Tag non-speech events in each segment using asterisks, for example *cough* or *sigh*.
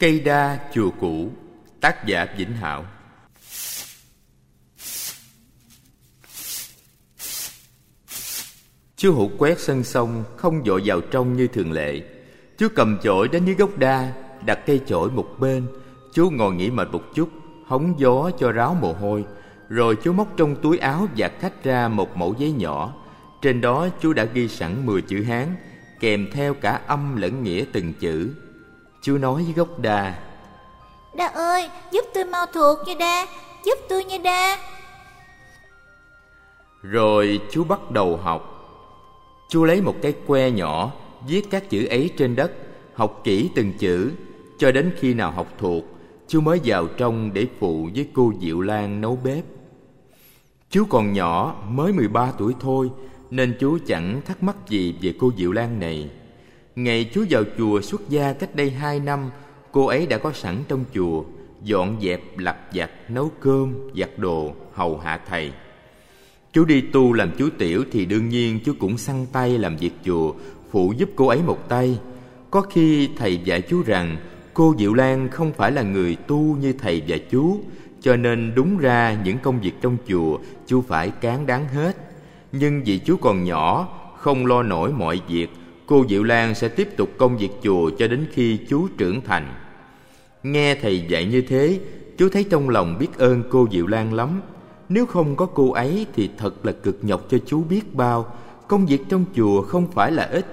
Cây đa chùa cũ, Tác giả Vĩnh Hảo. Chú hữu quét sân sông, Không dội vào trong như thường lệ. Chú cầm chổi đến dưới gốc đa, Đặt cây chổi một bên. Chú ngồi nghỉ mệt một chút, Hóng gió cho ráo mồ hôi. Rồi chú móc trong túi áo và khách ra một mẫu giấy nhỏ. Trên đó chú đã ghi sẵn 10 chữ Hán, Kèm theo cả âm lẫn nghĩa từng chữ. Chú nói với gốc đa Đa ơi giúp tôi mau thuộc nha đa Giúp tôi nha đa. Rồi chú bắt đầu học. Chú lấy một cái que nhỏ Viết các chữ ấy trên đất Học kỹ từng chữ Cho đến khi nào học thuộc Chú mới vào trong để phụ với cô Diệu Lan nấu bếp. Chú còn nhỏ mới 13 tuổi thôi Nên chú chẳng thắc mắc gì về cô Diệu Lan này Ngày chú vào chùa xuất gia cách đây hai năm Cô ấy đã có sẵn trong chùa Dọn dẹp, lặt vặt, nấu cơm, giặt đồ, hầu hạ thầy. Chú đi tu làm chú tiểu thì đương nhiên chú cũng săn tay làm việc chùa Phụ giúp cô ấy một tay. Có khi thầy dạy chú rằng Cô Diệu Lan không phải là người tu như thầy và chú Cho nên đúng ra những công việc trong chùa chú phải cán đáng hết. Nhưng vì chú còn nhỏ Không lo nổi mọi việc cô Diệu Lan sẽ tiếp tục công việc chùa cho đến khi chú trưởng thành. Nghe thầy dạy như thế, chú thấy trong lòng biết ơn cô Diệu Lan lắm. Nếu không có cô ấy thì thật là cực nhọc cho chú biết bao. Công việc trong chùa không phải là ít,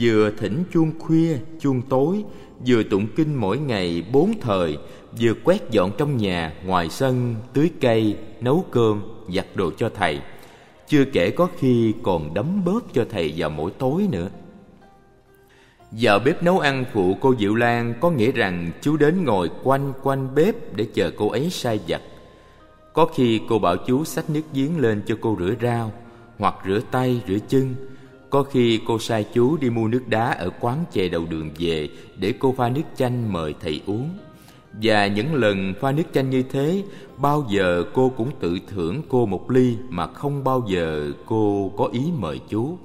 vừa thỉnh chuông khuya, chuông tối, vừa tụng kinh mỗi ngày bốn thời, vừa quét dọn trong nhà, ngoài sân, tưới cây, nấu cơm, giặt đồ cho thầy. Chưa kể có khi còn đấm bóp cho thầy vào mỗi tối nữa. Giờ bếp nấu ăn phụ cô Diệu Lan có nghĩa rằng chú đến ngồi quanh quanh bếp để chờ cô ấy sai giặt. Có khi cô bảo chú xách nước giếng lên cho cô rửa rau, hoặc rửa tay, rửa chân. Có khi cô sai chú đi mua nước đá ở quán chè đầu đường về để cô pha nước chanh mời thầy uống. Và những lần pha nước chanh như thế, bao giờ cô cũng tự thưởng cô một ly mà không bao giờ cô có ý mời chú.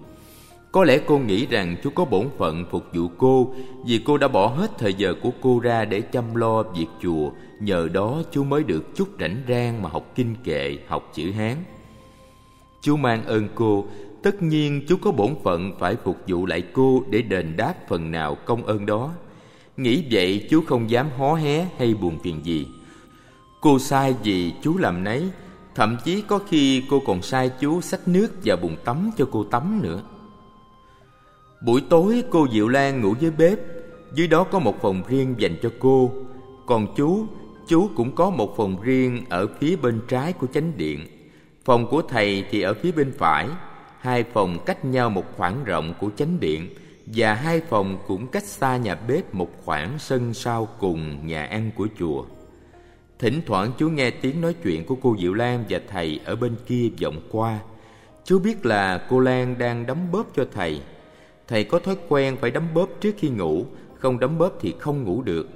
Có lẽ cô nghĩ rằng chú có bổn phận phục vụ cô vì cô đã bỏ hết thời giờ của cô ra để chăm lo việc chùa. Nhờ đó chú mới được chút rảnh rang mà học kinh kệ, học chữ Hán. Chú mang ơn cô, tất nhiên chú có bổn phận phải phục vụ lại cô để đền đáp phần nào công ơn đó. Nghĩ vậy chú không dám hó hé hay buồn phiền gì. Cô sai gì chú làm nấy, thậm chí có khi cô còn sai chú xách nước và bùn tắm cho cô tắm nữa. Buổi tối cô Diệu Lan ngủ dưới bếp. Dưới đó có một phòng riêng dành cho cô. Còn chú, chú cũng có một phòng riêng ở phía bên trái của chánh điện. Phòng của thầy thì ở phía bên phải. Hai phòng cách nhau một khoảng rộng của chánh điện Và hai phòng cũng cách xa nhà bếp một khoảng sân sau cùng nhà ăn của chùa. Thỉnh thoảng chú nghe tiếng nói chuyện của cô Diệu Lan và thầy ở bên kia vọng qua. Chú biết là cô Lan đang đấm bóp cho thầy. Thầy có thói quen phải đấm bóp trước khi ngủ, Không đấm bóp thì không ngủ được.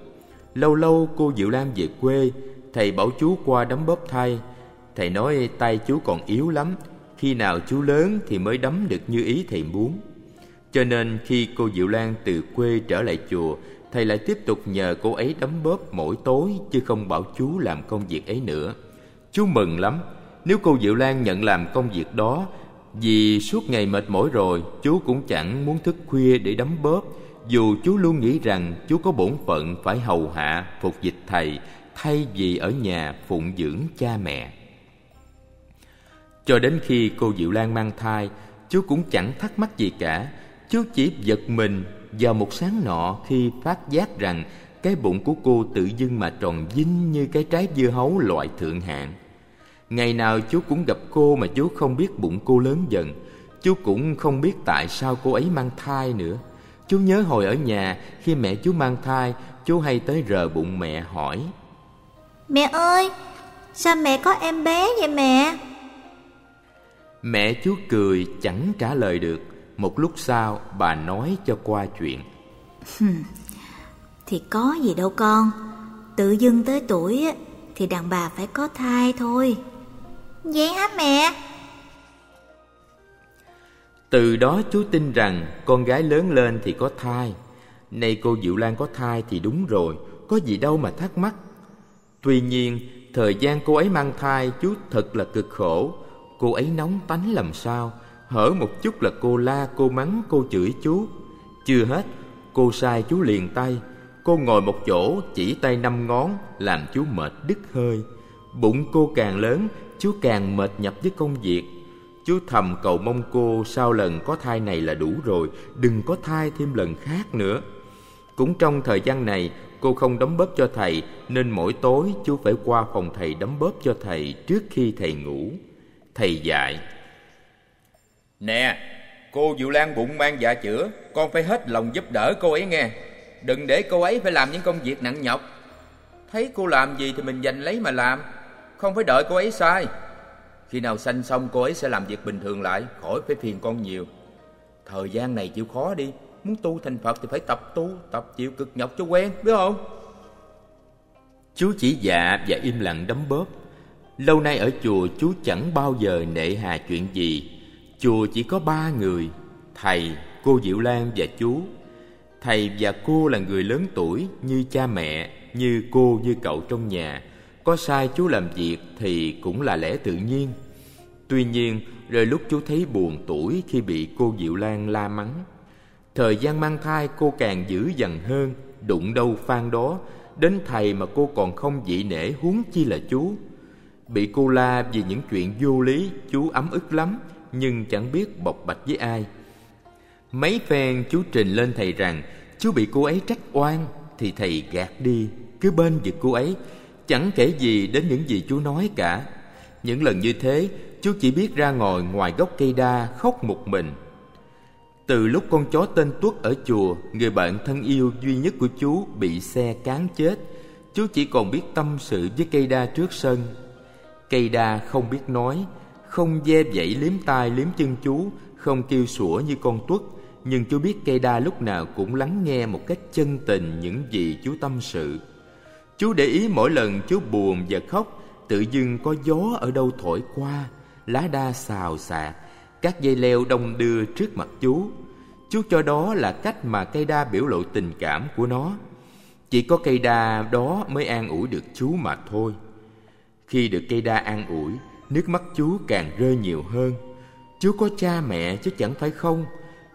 Lâu lâu cô Diệu Lam về quê, Thầy bảo chú qua đấm bóp thay. Thầy nói tay chú còn yếu lắm, Khi nào chú lớn thì mới đấm được như ý thầy muốn. Cho nên khi cô Diệu Lan từ quê trở lại chùa, Thầy lại tiếp tục nhờ cô ấy đấm bóp mỗi tối Chứ không bảo chú làm công việc ấy nữa. Chú mừng lắm, Nếu cô Diệu Lan nhận làm công việc đó vì suốt ngày mệt mỏi rồi, Chú cũng chẳng muốn thức khuya để đấm bóp Dù chú luôn nghĩ rằng Chú có bổn phận phải hầu hạ, Phục dịch thầy, Thay vì ở nhà phụng dưỡng cha mẹ. Cho đến khi cô Diệu Lan mang thai, Chú cũng chẳng thắc mắc gì cả. Chú chỉ giật mình vào một sáng nọ Khi phát giác rằng Cái bụng của cô tự dưng mà tròn vinh Như cái trái dưa hấu loại thượng hạng. Ngày nào chú cũng gặp cô mà chú không biết bụng cô lớn dần. Chú cũng không biết tại sao cô ấy mang thai nữa. Chú nhớ hồi ở nhà khi mẹ chú mang thai Chú hay tới rờ bụng mẹ hỏi Mẹ ơi, sao mẹ có em bé vậy mẹ? Mẹ chú cười chẳng trả lời được. Một lúc sau bà nói cho qua chuyện. Thì có gì đâu con. Tự dưng tới tuổi thì đàn bà phải có thai thôi Vậy hả mẹ? Từ đó chú tin rằng con gái lớn lên thì có thai. Nay cô Diệu Lan có thai thì đúng rồi Có gì đâu mà thắc mắc. Tuy nhiên thời gian cô ấy mang thai chú thật là cực khổ. Cô ấy nóng tánh làm sao? Hở một chút là cô la, cô mắng, cô chửi chú. Chưa hết, cô sai chú liền tay. Cô ngồi một chỗ chỉ tay năm ngón Làm chú mệt đứt hơi. Bụng cô càng lớn Chú càng mệt nhập với công việc. Chú thầm cầu mong cô, sau lần có thai này là đủ rồi, Đừng có thai thêm lần khác nữa. Cũng trong thời gian này, Cô không đấm bóp cho thầy, Nên mỗi tối chú phải qua phòng thầy đấm bóp cho thầy Trước khi thầy ngủ. Thầy dạy, Nè, Cô Diệu Lan bụng mang dạ chữa, Con phải hết lòng giúp đỡ cô ấy nghe. Đừng để cô ấy phải làm những công việc nặng nhọc. Thấy cô làm gì thì mình giành lấy mà làm. Không phải đợi cô ấy sai. Khi nào sanh xong cô ấy sẽ làm việc bình thường lại Khỏi phải phiền con nhiều. Thời gian này chịu khó đi. Muốn tu thành Phật thì phải tập tu Tập chịu cực nhọc cho quen biết không? Chú chỉ dạ và im lặng đấm bóp. Lâu nay ở chùa chú chẳng bao giờ nệ hà chuyện gì. Chùa chỉ có ba người Thầy, cô Diệu Lan và chú. Thầy và cô là người lớn tuổi như cha mẹ, như cô như cậu trong nhà. Có sai chú làm việc thì cũng là lẽ tự nhiên. Tuy nhiên, rồi lúc chú thấy buồn tuổi khi bị cô Diệu Lan la mắng. Thời gian mang thai cô càng dữ dằn hơn, đụng đâu phan đó, đến thầy mà cô còn không dị nể huống chi là chú. Bị cô la vì những chuyện vô lý, chú ấm ức lắm, nhưng chẳng biết bộc bạch với ai. Mấy phen chú trình lên thầy rằng chú bị cô ấy trách oan thì thầy gạt đi, cứ bên vực cô ấy, chẳng kể gì đến những gì chú nói cả. Những lần như thế, chú chỉ biết ra ngồi ngoài gốc cây đa khóc một mình. Từ lúc con chó tên Tuất ở chùa, người bạn thân yêu duy nhất của chú bị xe cán chết, chú chỉ còn biết tâm sự với cây đa trước sân. Cây đa không biết nói, không ve vẫy liếm tai liếm chân chú, không kêu sủa như con Tuất, nhưng chú biết cây đa lúc nào cũng lắng nghe một cách chân tình những gì chú tâm sự. Chú để ý mỗi lần chú buồn và khóc, tự dưng có gió ở đâu thổi qua, lá đa xào xạc, các dây leo đông đưa trước mặt chú. Chú cho đó là cách mà cây đa biểu lộ tình cảm của nó. Chỉ có cây đa đó mới an ủi được chú mà thôi. Khi được cây đa an ủi, nước mắt chú càng rơi nhiều hơn. Chú có cha mẹ chứ chẳng phải không?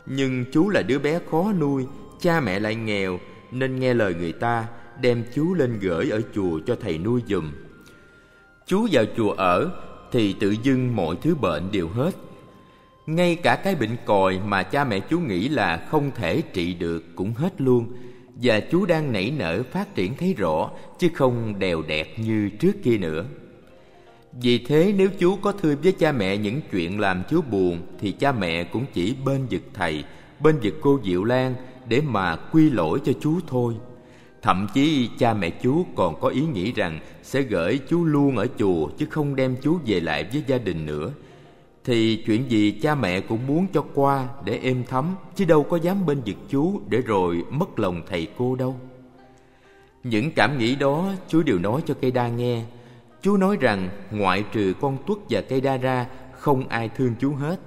Nhưng chú là đứa bé khó nuôi Cha mẹ lại nghèo Nên nghe lời người ta Đem chú lên gửi ở chùa cho thầy nuôi dùm Chú vào chùa ở Thì tự dưng mọi thứ bệnh đều hết. Ngay cả cái bệnh còi mà cha mẹ chú nghĩ là không thể trị được cũng hết luôn, Và chú đang nảy nở phát triển thấy rõ, Chứ không đều đẹp như trước kia nữa. Vì thế nếu chú có thưa với cha mẹ những chuyện làm chú buồn, Thì cha mẹ cũng chỉ bên vực thầy, Bên vực cô Diệu Lan Để mà quy lỗi cho chú thôi. Thậm chí cha mẹ chú còn có ý nghĩ rằng Sẽ gửi chú luôn ở chùa Chứ không đem chú về lại với gia đình nữa. Thì chuyện gì cha mẹ cũng muốn cho qua Để êm thấm, Chứ đâu có dám bên vực chú Để rồi mất lòng thầy cô đâu. Những cảm nghĩ đó chú đều nói cho cây đa nghe. Chú nói rằng ngoại trừ con tuất và cây đa ra, Không ai thương chú hết.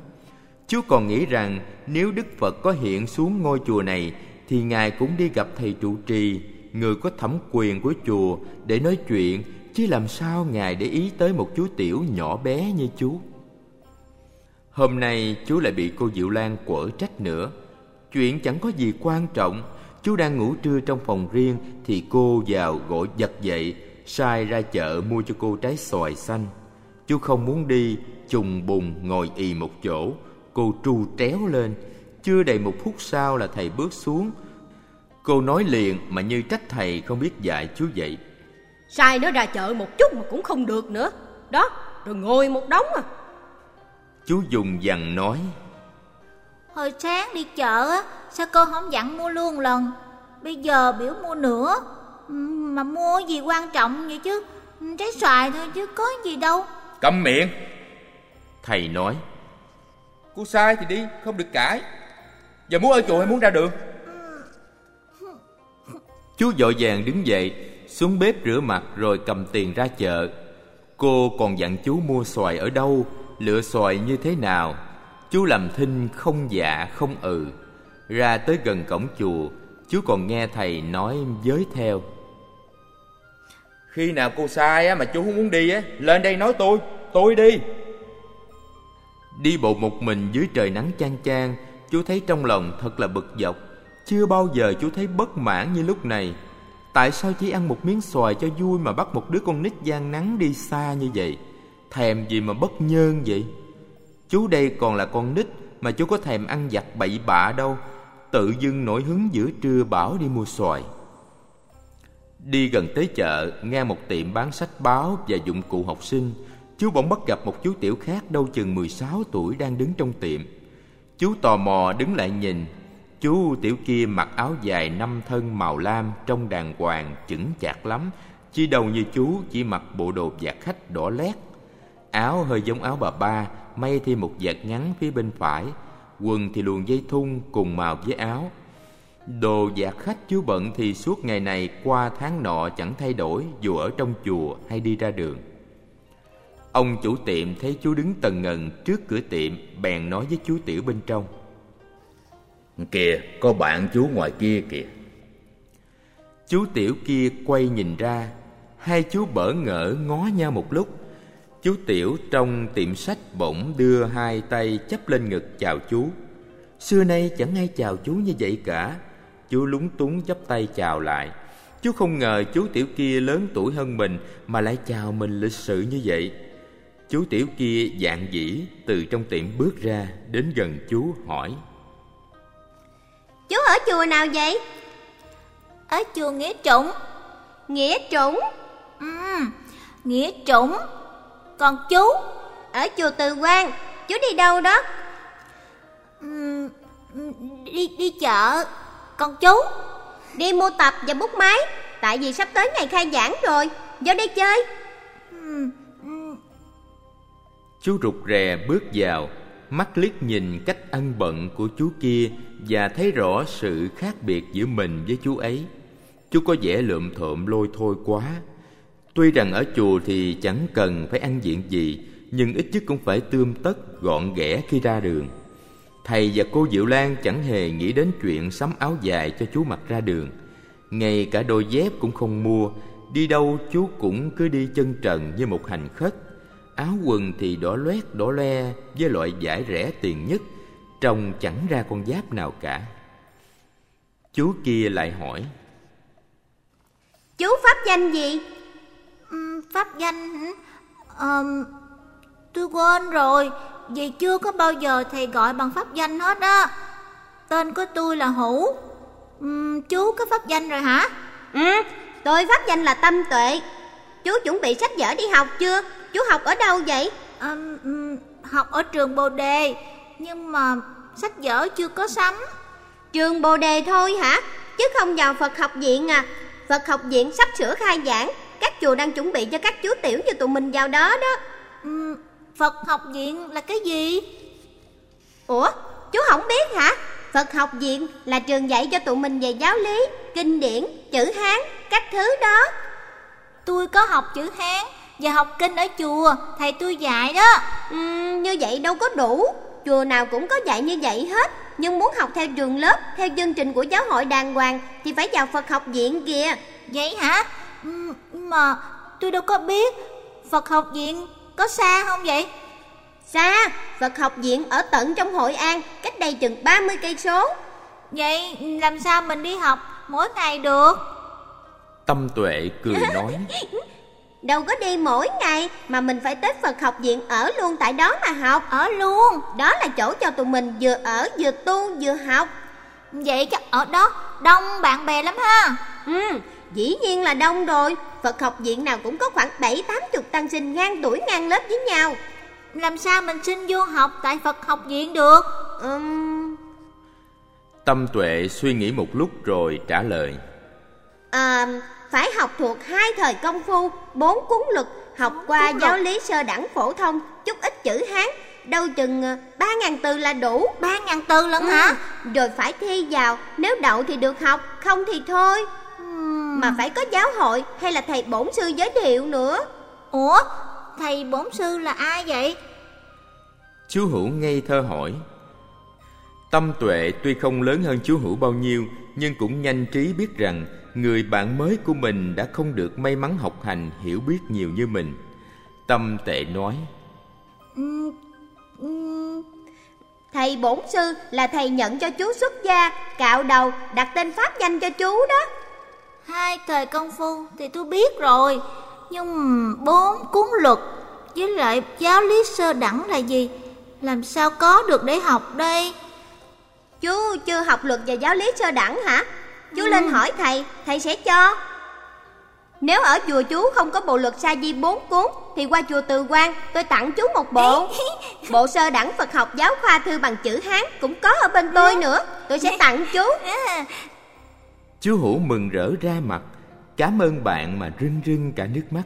Chú còn nghĩ rằng nếu Đức Phật có hiện xuống ngôi chùa này, Thì Ngài cũng đi gặp thầy trụ trì Người có thẩm quyền của chùa để nói chuyện, Chứ làm sao Ngài để ý tới một chú tiểu nhỏ bé như chú? Hôm nay chú lại bị cô Diệu Lan quở trách nữa. Chuyện chẳng có gì quan trọng. Chú đang ngủ trưa trong phòng riêng Thì cô vào gọi giật dậy, sai ra chợ mua cho cô trái xoài xanh. Chú không muốn đi trùng bùng ngồi ì một chỗ. Cô tru tréo lên. Chưa đầy một phút sau là thầy bước xuống cô nói liền mà như trách thầy không biết dạy chú vậy. Sai nó ra chợ một chút mà cũng không được nữa. Đó rồi ngồi một đống à. Chú dùng dằn nói hồi sáng đi chợ á sao cô không dặn mua luôn lần? Bây giờ biểu mua nữa. Mà mua gì quan trọng vậy chứ? Trái xoài thôi chứ có gì đâu. Câm miệng. Thầy nói Cô sai thì đi không được cãi. Giờ muốn ở chùa hay muốn ra đường Chú dội vàng đứng dậy Xuống bếp rửa mặt rồi cầm tiền ra chợ. Cô còn dặn chú mua xoài ở đâu Lựa xoài như thế nào. Chú làm thinh không dạ không ừ. Ra tới gần cổng chùa Chú còn nghe thầy nói với theo. Khi nào cô sai á mà chú không muốn đi á Lên đây nói tôi Tôi đi. Đi bộ một mình dưới trời nắng chang chang Chú thấy trong lòng thật là bực dọc chưa bao giờ chú thấy bất mãn như lúc này. Tại sao chỉ ăn một miếng xoài cho vui Mà bắt một đứa con nít gian nắng đi xa như vậy? Thèm gì mà bất nhơn vậy? Chú đây còn là con nít Mà chú có thèm ăn giặt bậy bạ đâu. Tự dưng nổi hứng giữa trưa bảo đi mua xoài. Đi gần tới chợ, Nghe một tiệm bán sách báo Và dụng cụ học sinh. Chú bỗng bắt gặp một chú tiểu khác đâu chừng 16 tuổi đang đứng trong tiệm. Chú tò mò đứng lại nhìn. Chú tiểu kia mặc áo dài năm thân màu lam Trông đàng hoàng chững chạc lắm. Chi đầu như chú chỉ mặc bộ đồ giặt khách đỏ lét. Áo hơi giống áo bà ba, May thêm một vạt ngắn phía bên phải. Quần thì luồn dây thun cùng màu với áo. Đồ giặt khách chú bận thì suốt ngày này qua tháng nọ chẳng thay đổi, Dù ở trong chùa hay đi ra đường. Ông chủ tiệm thấy chú đứng tần ngần trước cửa tiệm, Bèn nói với chú Tiểu bên trong. Kìa, có bạn chú ngoài kia kìa. Chú Tiểu kia quay nhìn ra, Hai chú bỡ ngỡ ngó nhau một lúc. Chú Tiểu trong tiệm sách bỗng đưa hai tay chấp lên ngực chào chú. Xưa nay chẳng ai chào chú như vậy cả. Chú lúng túng chấp tay chào lại. Chú không ngờ chú Tiểu kia lớn tuổi hơn mình Mà lại chào mình lịch sự như vậy. Chú Tiểu kia dạng dĩ từ trong tiệm bước ra Đến gần chú, hỏi. Chú ở chùa nào vậy? Ở chùa Nghĩa Trụng. Nghĩa Trũng ừ, Nghĩa Trũng Còn chú? Ở chùa Từ Quang. Chú đi đâu đó? ừ, Đi đi chợ. Còn chú? Đi mua tập và bút máy. Tại vì sắp tới ngày khai giảng rồi. Vô đây chơi. Ừ, ừ, Chú rụt rè bước vào Mắt liếc nhìn cách ăn bận của chú kia và thấy rõ sự khác biệt giữa mình với chú ấy. Chú có vẻ lượm thộm lôi thôi quá. Tuy rằng ở chùa thì chẳng cần phải ăn diện gì, Nhưng ít nhất cũng phải tươm tất, gọn ghẽ khi ra đường. Thầy và cô Diệu Lan chẳng hề nghĩ đến chuyện sắm áo dài cho chú mặc ra đường. Ngay cả đôi dép cũng không mua. Đi đâu chú cũng cứ đi chân trần như một hành khất. Áo quần thì đỏ loét, đỏ le với loại vải rẻ tiền nhất. Trông chẳng ra con giáp nào cả Chú kia lại hỏi Chú pháp danh gì? ừ, Pháp danh hả? Ờ, Tôi quên rồi Vì chưa có bao giờ thầy gọi bằng pháp danh hết á Tên của tôi là Hữu ừ, Chú có pháp danh rồi hả? Ừ, tôi pháp danh là Tâm Tuệ Chú chuẩn bị sách vở đi học chưa? Chú học ở đâu vậy? À, học ở trường Bồ Đề Nhưng mà sách vở chưa có sắm. Trường Bồ Đề thôi hả? Chứ không vào Phật học viện à? Phật học viện sắp sửa khai giảng. Các chùa đang chuẩn bị cho các chú tiểu như tụi mình vào đó đó. Ừ, Phật học viện là cái gì? Ủa, chú không biết hả? Phật học viện là trường dạy cho tụi mình về giáo lý, kinh điển, chữ Hán, các thứ đó. Tôi có học chữ Hán và học kinh ở chùa Thầy tôi dạy đó. Uhm, Như vậy đâu có đủ Chùa nào cũng có dạy như vậy hết Nhưng muốn học theo trường lớp Theo chương trình của giáo hội đàng hoàng Thì phải vào Phật học viện kìa Vậy hả? Ừ, mà tôi đâu có biết Phật học viện có xa không vậy? Xa, Phật học viện ở tận trong Hội An, cách đây chừng 30 cây số. Vậy làm sao mình đi học mỗi ngày được? Tâm tuệ cười nói *laughs* Đâu có đi mỗi ngày mà mình phải tới Phật học viện ở luôn tại đó mà học. Ở luôn. Đó là chỗ cho tụi mình vừa ở vừa tu vừa học. Vậy chắc ở đó đông bạn bè lắm ha. Ừ, dĩ nhiên là đông rồi. Phật học viện nào cũng có khoảng 7 80 tăng sinh ngang tuổi ngang lớp với nhau. Làm sao mình xin vô học tại Phật học viện được? Ừm... Tâm tuệ suy nghĩ một lúc rồi trả lời À, phải học thuộc hai thời công phu, bốn cuốn luật, học qua giáo lý sơ đẳng phổ thông, chút ít chữ Hán, đâu chừng ờ, ba ngàn từ là đủ. Ba ngàn từ lận Ừ, hả? Rồi phải thi vào, nếu đậu thì được học, không thì thôi. Ừm. Mà phải có giáo hội hay là thầy bổn sư giới thiệu nữa. Ủa, thầy bổn sư là ai vậy? Chú Hữu ngây thơ hỏi Tâm tuệ tuy không lớn hơn chú Hữu bao nhiêu nhưng cũng nhanh trí biết rằng người bạn mới của mình đã không được may mắn học hành hiểu biết nhiều như mình tâm tệ nói Ừ, ừ, Thầy bổn sư là thầy nhận cho chú xuất gia Cạo đầu đặt tên pháp danh cho chú đó hai thời công phu thì tôi biết rồi Nhưng bốn cuốn luật với lại giáo lý sơ đẳng là gì? Làm sao có được để học đây? Chú chưa học luật và giáo lý sơ đẳng hả? Chú lên hỏi thầy, thầy sẽ cho. Nếu ở chùa chú không có bộ luật sa di bốn cuốn Thì qua chùa Từ Quan tôi tặng chú một bộ. *laughs* Bộ sơ đẳng Phật học giáo khoa thư bằng chữ Hán Cũng có ở bên tôi nữa. Tôi sẽ tặng chú. *laughs* Chú hữu mừng rỡ ra mặt cảm ơn bạn mà rưng rưng cả nước mắt.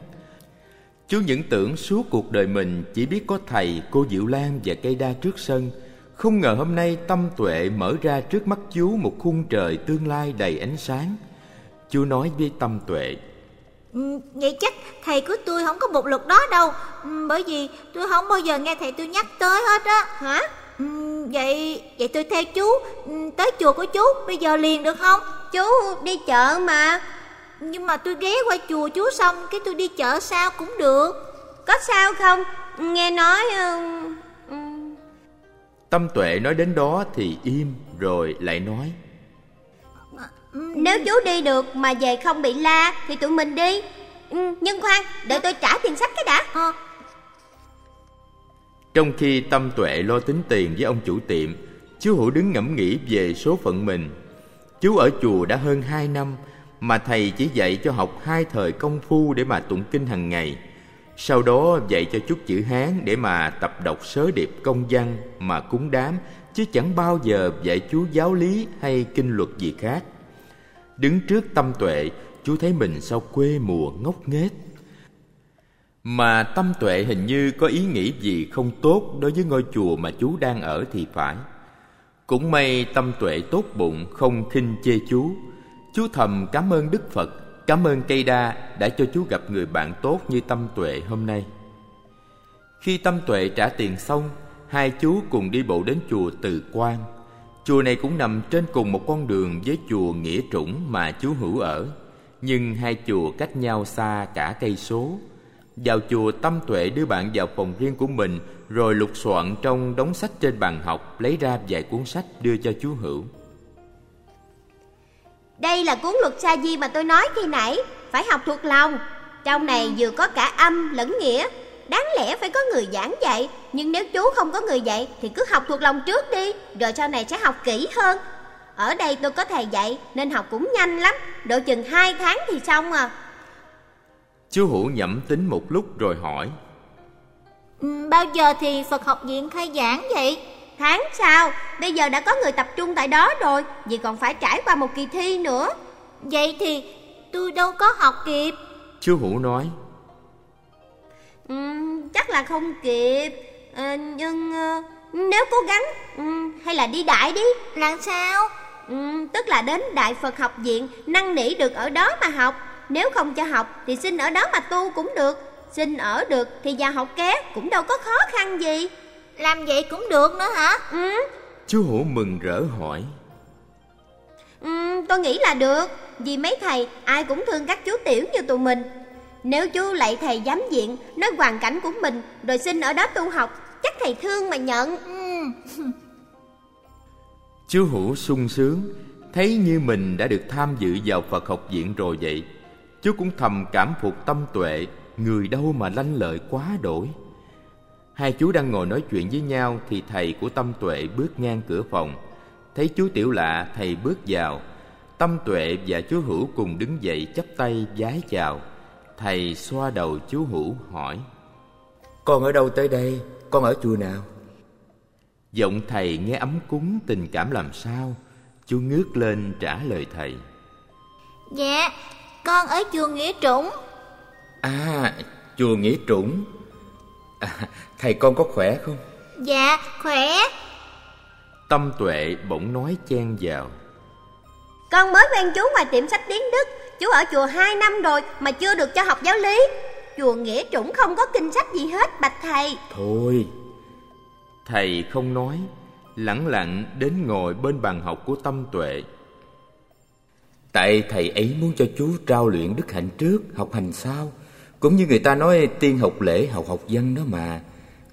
Chú những tưởng suốt cuộc đời mình chỉ biết có thầy cô diệu lan và cây đa trước sân không ngờ hôm nay tâm tuệ mở ra trước mắt chú một khung trời tương lai đầy ánh sáng chú nói với tâm tuệ ừ, vậy chắc thầy của tôi không có một luật đó đâu Ừ, Bởi vì tôi không bao giờ nghe thầy tôi nhắc tới hết á Hả? Ừ, Vậy vậy tôi theo chú ừ, tới chùa của chú bây giờ liền được không? Chú đi chợ mà Nhưng mà tôi ghé qua chùa chú xong cái tôi đi chợ sao cũng được Có sao không? Nghe nói... tâm tuệ nói đến đó thì im rồi lại nói Nếu chú đi được mà về không bị la Thì tụi mình đi ừ, Nhưng khoan, đợi tôi trả tiền sách cái đã Ờ, Trong khi tâm tuệ lo tính tiền với ông chủ tiệm, chú Hữu đứng ngẫm nghĩ về số phận mình. Chú ở chùa đã hơn hai năm, mà thầy chỉ dạy cho học hai thời công phu để mà tụng kinh hàng ngày. Sau đó dạy cho chút chữ Hán để mà tập đọc sớ điệp công văn mà cúng đám, chứ chẳng bao giờ dạy chú giáo lý hay kinh luật gì khác. Đứng trước tâm tuệ, chú thấy mình sao quê mùa ngốc nghếch. Mà tâm tuệ hình như có ý nghĩ gì không tốt đối với ngôi chùa mà chú đang ở thì phải. Cũng may tâm tuệ tốt bụng không khinh chê chú. Chú thầm cảm ơn Đức Phật, cảm ơn cây đa đã cho chú gặp người bạn tốt như tâm tuệ hôm nay. Khi tâm tuệ trả tiền xong, hai chú cùng đi bộ đến chùa Từ Quan. Chùa này cũng nằm trên cùng một con đường với chùa Nghĩa Trũng mà chú Hữu ở. Nhưng hai chùa cách nhau xa cả cây số. Vào chùa Tâm Tuệ đưa bạn vào phòng riêng của mình Rồi lục soạn trong đống sách trên bàn học Lấy ra vài cuốn sách đưa cho chú Hữu đây là cuốn luật sa di mà tôi nói khi nãy. Phải học thuộc lòng. Trong này vừa có cả âm lẫn nghĩa. Đáng lẽ phải có người giảng dạy. Nhưng nếu chú không có người dạy Thì cứ học thuộc lòng trước đi. Rồi sau này sẽ học kỹ hơn. Ở đây tôi có thầy dạy Nên học cũng nhanh lắm. Độ chừng 2 tháng thì xong à. Chú Hữu nhẩm tính một lúc rồi hỏi. Ừ, bao giờ thì Phật học viện khai giảng vậy? Tháng sau Bây giờ đã có người tập trung tại đó rồi Vì còn phải trải qua một kỳ thi nữa. Vậy thì tôi đâu có học kịp. Chú Hữu nói. Ừm, chắc là không kịp. Ờ, Nhưng ờ, nếu cố gắng ừm, Hay là đi đại đi. Làm sao? Ừm, Tức là đến Đại Phật học viện Năn nỉ được ở đó mà học. Nếu không cho học thì xin ở đó mà tu cũng được. Xin ở được thì vào học ké Cũng đâu có khó khăn gì Làm vậy cũng được nữa hả? Ừm, Chú Hữu mừng rỡ hỏi. Ừm, Tôi nghĩ là được Vì mấy thầy ai cũng thương các chú tiểu như tụi mình. Nếu chú lạy thầy giám diện Nói hoàn cảnh của mình Rồi xin ở đó tu học Chắc thầy thương mà nhận. Ừ. *laughs* Chú Hữu sung sướng Thấy như mình đã được tham dự vào Phật học viện rồi vậy. Chú cũng thầm cảm phục tâm tuệ Người đâu mà lanh lợi quá đổi Hai chú đang ngồi nói chuyện với nhau Thì thầy của tâm tuệ bước ngang cửa phòng. Thấy chú tiểu lạ thầy bước vào. Tâm tuệ và chú Hữu cùng đứng dậy chắp tay vái chào. Thầy xoa đầu chú Hữu hỏi Con ở đâu tới đây? Con ở chùa nào? Giọng thầy nghe ấm cúng tình cảm làm sao Chú ngước lên trả lời thầy. Dạ, con ở chùa Nghĩa Trũng À, chùa Nghĩa Trũng à, Thầy con có khỏe không? Dạ, khỏe. Tâm tuệ bỗng nói chen vào. Con mới quen chú ngoài tiệm sách tiếng Đức. Chú ở chùa 2 năm rồi mà chưa được cho học giáo lý. Chùa Nghĩa Trũng không có kinh sách gì hết bạch thầy. Thôi Thầy không nói. Lẳng lặng đến ngồi bên bàn học của tâm tuệ. Tại thầy ấy muốn cho chú trao luyện đức hạnh trước Học hành sau. Cũng như người ta nói tiên học lễ học học văn đó mà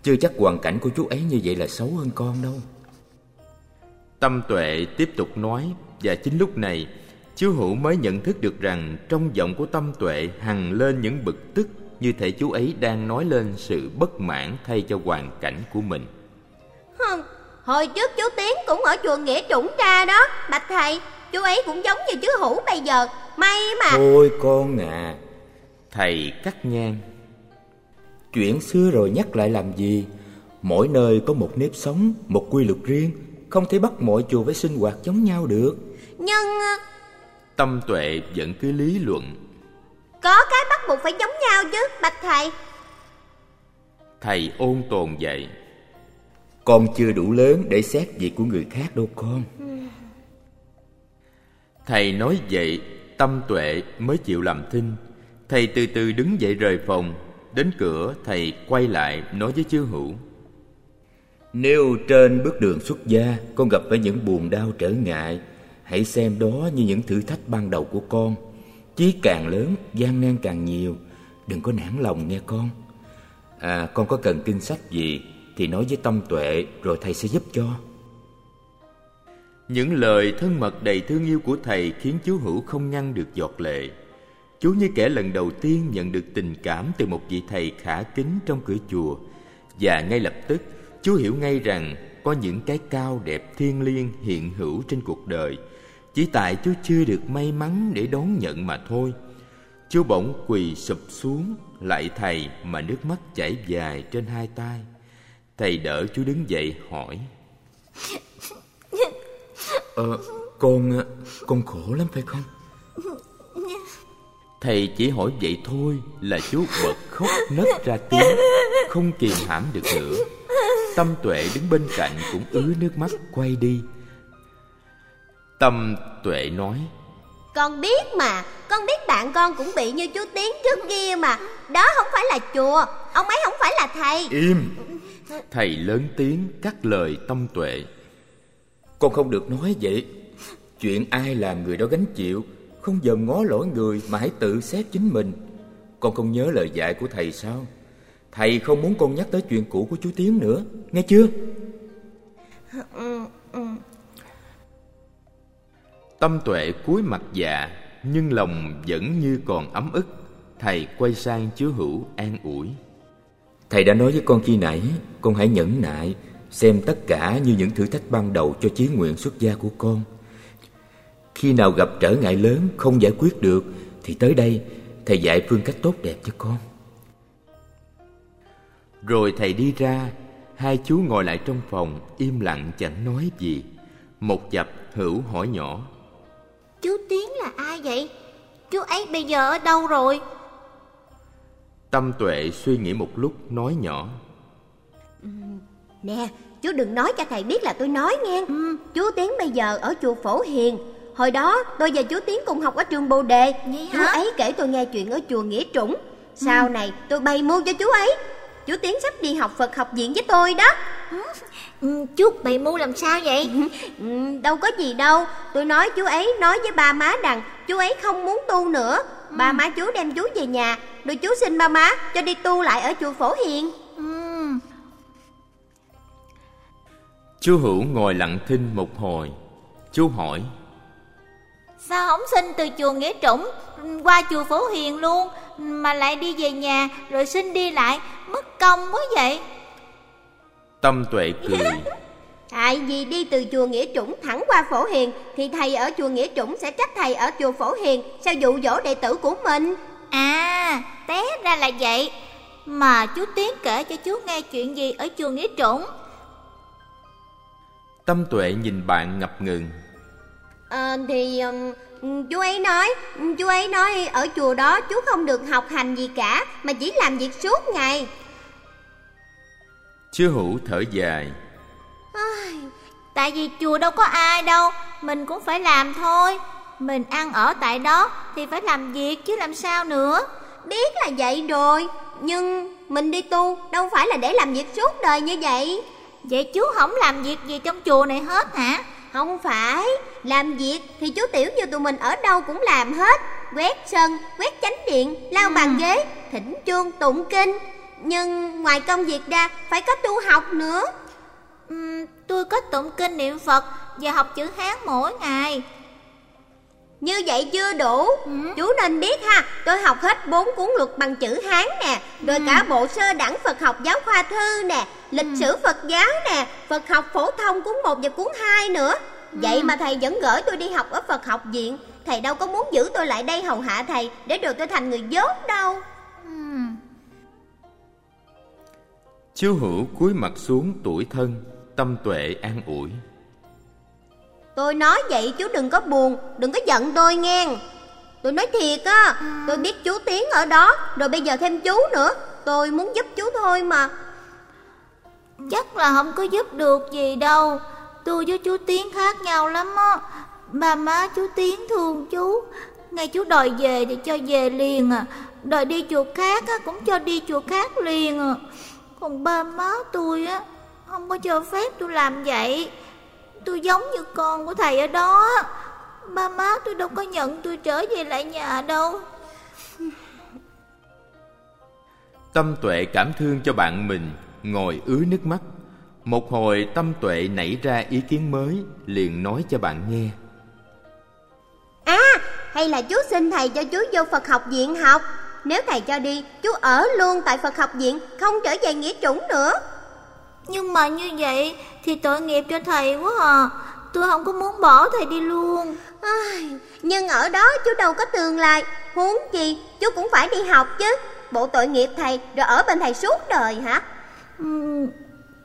Chưa chắc hoàn cảnh của chú ấy như vậy là xấu hơn con đâu. Tâm tuệ tiếp tục nói Và chính lúc này Chú Hữu mới nhận thức được rằng Trong giọng của tâm tuệ hằng lên những bực tức Như thể chú ấy đang nói lên sự bất mãn Thay cho hoàn cảnh của mình. Hừm, hồi trước chú Tiến cũng ở chùa Nghĩa Trũng ra đó Bạch thầy, chú ấy cũng giống như chú Hữu bây giờ May mà Thôi con à Thầy cắt ngang Chuyện xưa rồi nhắc lại làm gì? Mỗi nơi có một nếp sống Một quy luật riêng. Không thể bắt mọi chùa phải sinh hoạt giống nhau được. Nhưng ờ, Tâm tuệ vẫn cứ lý luận. có cái bắt buộc phải giống nhau chứ Bạch thầy. Thầy ôn tồn dạy Con chưa đủ lớn để xét việc của người khác đâu con. Thầy nói vậy Tâm tuệ mới chịu làm thinh. Thầy từ từ đứng dậy rời phòng Đến cửa thầy quay lại nói với chư hữu. Nếu trên bước đường xuất gia Con gặp phải những buồn đau trở ngại Hãy xem đó như những thử thách ban đầu của con. Chí càng lớn, gian nan càng nhiều. Đừng có nản lòng nghe con. À, con có cần kinh sách gì Thì nói với tâm tuệ Rồi thầy sẽ giúp cho. Những lời thân mật đầy thương yêu của thầy Khiến chú Hữu không ngăn được giọt lệ Chú như kẻ lần đầu tiên nhận được tình cảm Từ một vị thầy khả kính trong cửa chùa. Và ngay lập tức Chú hiểu ngay rằng Có những cái cao đẹp thiêng liêng hiện hữu trên cuộc đời. Chỉ tại chú chưa được may mắn để đón nhận mà thôi. Chú bỗng quỳ sụp xuống Lại thầy mà nước mắt chảy dài trên hai tay. Thầy đỡ chú đứng dậy hỏi. Ờ, con, con khổ lắm phải không? Thầy chỉ hỏi vậy thôi là chú bật khóc nấc ra tiếng Không kìm hãm được nữa. Tâm tuệ đứng bên cạnh cũng ứa nước mắt quay đi. Tâm tuệ nói Con biết mà Con biết bạn con cũng bị như chú Tiến trước kia mà. Đó không phải là chùa Ông ấy không phải là thầy. Im. Thầy lớn tiếng cắt lời tâm tuệ. Con không được nói vậy. Chuyện ai làm người đó gánh chịu Không dòm ngó lỗi người mà hãy tự xét chính mình. Con không nhớ lời dạy của thầy sao? Thầy không muốn con nhắc tới chuyện cũ của chú Tiến nữa. Nghe chưa? Tâm tuệ cúi mặt dạ Nhưng lòng vẫn như còn ấm ức. Thầy quay sang chú Hữu an ủi. Thầy đã nói với con khi nãy Con hãy nhẫn nại Xem tất cả như những thử thách ban đầu Cho chí nguyện xuất gia của con Khi nào gặp trở ngại lớn Không giải quyết được Thì tới đây Thầy dạy phương cách tốt đẹp cho con Rồi thầy đi ra Hai chú ngồi lại trong phòng Im lặng chẳng nói gì Một chập hữu hỏi nhỏ Chú Tiến là ai vậy? Chú ấy bây giờ ở đâu rồi? Tâm tuệ suy nghĩ một lúc nói nhỏ Nè chú đừng nói cho thầy biết là tôi nói nghe Ừ. Chú Tiến bây giờ ở chùa Phổ Hiền Hồi đó tôi và chú Tiến cùng học ở trường Bồ Đề. Vậy Chú ấy kể tôi nghe chuyện ở chùa Nghĩa Trũng Sau này tôi bày mưu cho chú ấy. Chú Tiến sắp đi học Phật học viện với tôi đó. Ừ, chú bị mưu làm sao vậy? ừ, Đâu có gì đâu. Tôi nói chú ấy nói với ba má rằng Chú ấy không muốn tu nữa. Ba má chú đem chú về nhà Rồi chú xin ba má cho đi tu lại ở chùa Phổ Hiền. Ừ, Chú Hữu ngồi lặng thinh một hồi. Chú hỏi sao không xin từ chùa Nghĩa Trũng qua chùa Phổ Hiền luôn mà lại đi về nhà rồi xin đi lại mất công quá vậy? Tâm tuệ cười *laughs* Tại vì đi từ chùa Nghĩa Trũng thẳng qua Phổ Hiền Thì thầy ở chùa Nghĩa Trũng sẽ trách thầy ở chùa Phổ Hiền Sao dụ dỗ đệ tử của mình À, té ra là vậy. Mà chú Tiến kể cho chú nghe chuyện gì ở chùa Nghĩa Trũng? Tâm tuệ nhìn bạn ngập ngừng Ờ thì chú ấy nói Chú ấy nói ở chùa đó chú không được học hành gì cả Mà chỉ làm việc suốt ngày Chú Hữu thở dài Tại vì chùa đâu có ai đâu, mình cũng phải làm thôi. Mình ăn ở tại đó thì phải làm việc chứ làm sao nữa. Biết là vậy rồi Nhưng mình đi tu đâu phải là để làm việc suốt đời như vậy Vậy chú không làm việc gì trong chùa này hết hả? Không phải Làm việc thì chú Tiểu như tụi mình ở đâu cũng làm hết Quét sân, quét chánh điện, lau Ừ. bàn ghế Thỉnh chuông, tụng kinh Nhưng ngoài công việc ra phải có tu học nữa Ừm, tôi có tụng kinh niệm Phật và học chữ Hán mỗi ngày. Như vậy chưa đủ Ừ. Chú nên biết ha Tôi học hết bốn cuốn luật bằng chữ Hán nè Rồi Ừ. cả bộ sơ đẳng Phật học giáo khoa thư nè Lịch Ừ. sử Phật giáo nè Phật học phổ thông cuốn 1 và cuốn 2 nữa Ừ. Vậy mà thầy vẫn gửi tôi đi học ở Phật học viện Thầy đâu có muốn giữ tôi lại đây hầu hạ thầy Để rồi tôi thành người dốt đâu Ừm, Chú Hữu cúi mặt xuống tuổi thân, tâm tuệ an ủi. Tôi nói vậy chú đừng có buồn Đừng có giận tôi nghe Tôi nói thiệt á Tôi biết chú Tiến ở đó Rồi bây giờ thêm chú nữa Tôi muốn giúp chú thôi mà chắc là không có giúp được gì đâu. Tôi với chú Tiến khác nhau lắm á. bà má chú Tiến thương chú. Ngày chú đòi về thì cho về liền à. Đòi đi chùa khác á, cũng cho đi chùa khác liền à. Còn ba má tôi á, không có cho phép tôi làm vậy. Tôi giống như con của thầy ở đó. Ba má tôi đâu có nhận tôi trở về lại nhà đâu. Tâm tuệ cảm thương cho bạn mình, ngồi ứa nước mắt. Một hồi tâm tuệ nảy ra ý kiến mới, liền nói cho bạn nghe. À hay là chú xin thầy cho chú vô Phật học viện học Nếu thầy cho đi Chú ở luôn tại Phật học viện Không trở về nghĩa chủng nữa Nhưng mà như vậy thì tội nghiệp cho thầy quá à. Tôi không có muốn bỏ thầy đi luôn. Ai, Nhưng ở đó chú đâu có tương lai Huống chi chú cũng phải đi học chứ Bộ tội nghiệp thầy Rồi ở bên thầy suốt đời hả Ừm,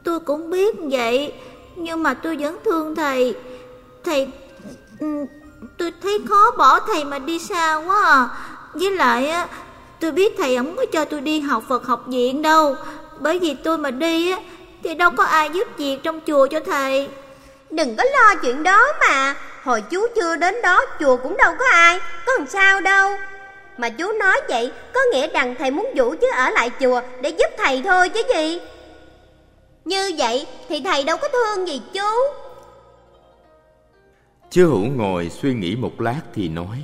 tôi cũng biết vậy, nhưng mà tôi vẫn thương thầy. Thầy, tôi thấy khó bỏ thầy mà đi xa quá à. Với lại á, tôi biết thầy không có cho tôi đi học Phật học viện đâu. Bởi vì tôi mà đi á, thì đâu có ai giúp việc trong chùa cho thầy. Đừng có lo chuyện đó mà Hồi chú chưa đến đó Chùa cũng đâu có ai Có làm sao đâu Mà chú nói vậy Có nghĩa rằng thầy muốn dụ chứ ở lại chùa Để giúp thầy thôi chứ gì Như vậy thì thầy đâu có thương gì chú Chú Hữu ngồi suy nghĩ một lát thì nói.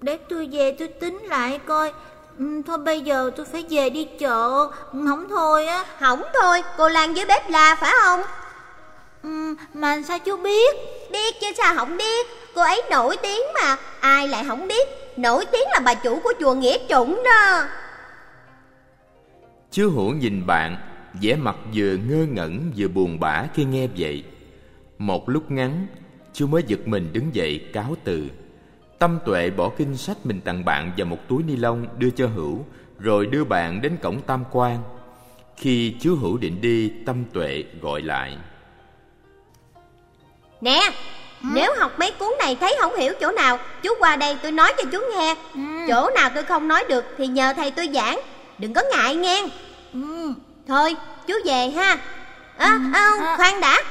Để tôi về tôi tính lại coi. Ừm, thôi bây giờ tôi phải về đi chợ. Không thôi á. Hỏng thôi Cô Lan dưới bếp la phải không Ừm, mà sao chú biết? Biết chứ sao không biết Cô ấy nổi tiếng mà Ai lại không biết Nổi tiếng là bà chủ của chùa Nghĩa Chủng đó Chú Hữu nhìn bạn, vẻ mặt vừa ngơ ngẩn vừa buồn bã khi nghe vậy. Một lúc ngắn, chú mới giật mình đứng dậy cáo từ. Tâm tuệ bỏ kinh sách mình tặng bạn vào một túi ni lông đưa cho Hữu, rồi đưa bạn đến cổng tam quan. Khi chú Hữu định đi, tâm tuệ gọi lại. Nè Nếu học mấy cuốn này thấy không hiểu chỗ nào Chú qua đây tôi nói cho chú nghe. Chỗ nào tôi không nói được Thì nhờ thầy tôi giảng. Đừng có ngại nghe. Ừm, Thôi chú về ha. À, à. Khoan đã.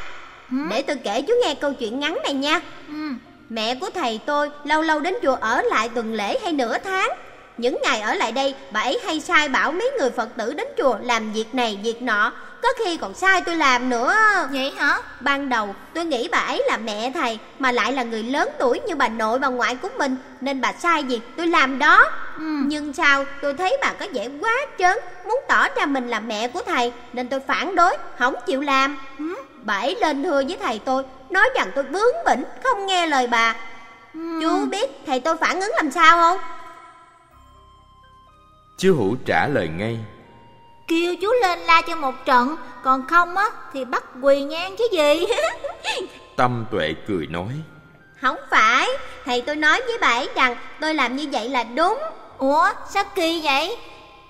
Để tôi kể chú nghe câu chuyện ngắn này nha. Ừm. Mẹ của thầy tôi lâu lâu đến chùa ở lại tuần lễ hay nửa tháng Những ngày ở lại đây bà ấy hay sai bảo mấy người Phật tử đến chùa làm việc này việc nọ Có khi còn sai tôi làm nữa Vậy hả? Ban đầu tôi nghĩ bà ấy là mẹ thầy Mà lại là người lớn tuổi như bà nội bà ngoại của mình Nên bà sai gì tôi làm đó Ừm. Nhưng sao tôi thấy bà có vẻ quá trớn Muốn tỏ ra mình là mẹ của thầy Nên tôi phản đối không chịu làm Ừm. Bà ấy lên thưa với thầy tôi Nói rằng tôi bướng bỉnh không nghe lời bà Ừm. Chú biết thầy tôi phản ứng làm sao không Chú Hữu trả lời ngay. Kêu chú lên la cho một trận Còn không á thì bắt quỳ nhan chứ gì *laughs* Tâm tuệ cười nói. Không phải Thầy tôi nói với bà ấy rằng tôi làm như vậy là đúng Ủa sao kỳ vậy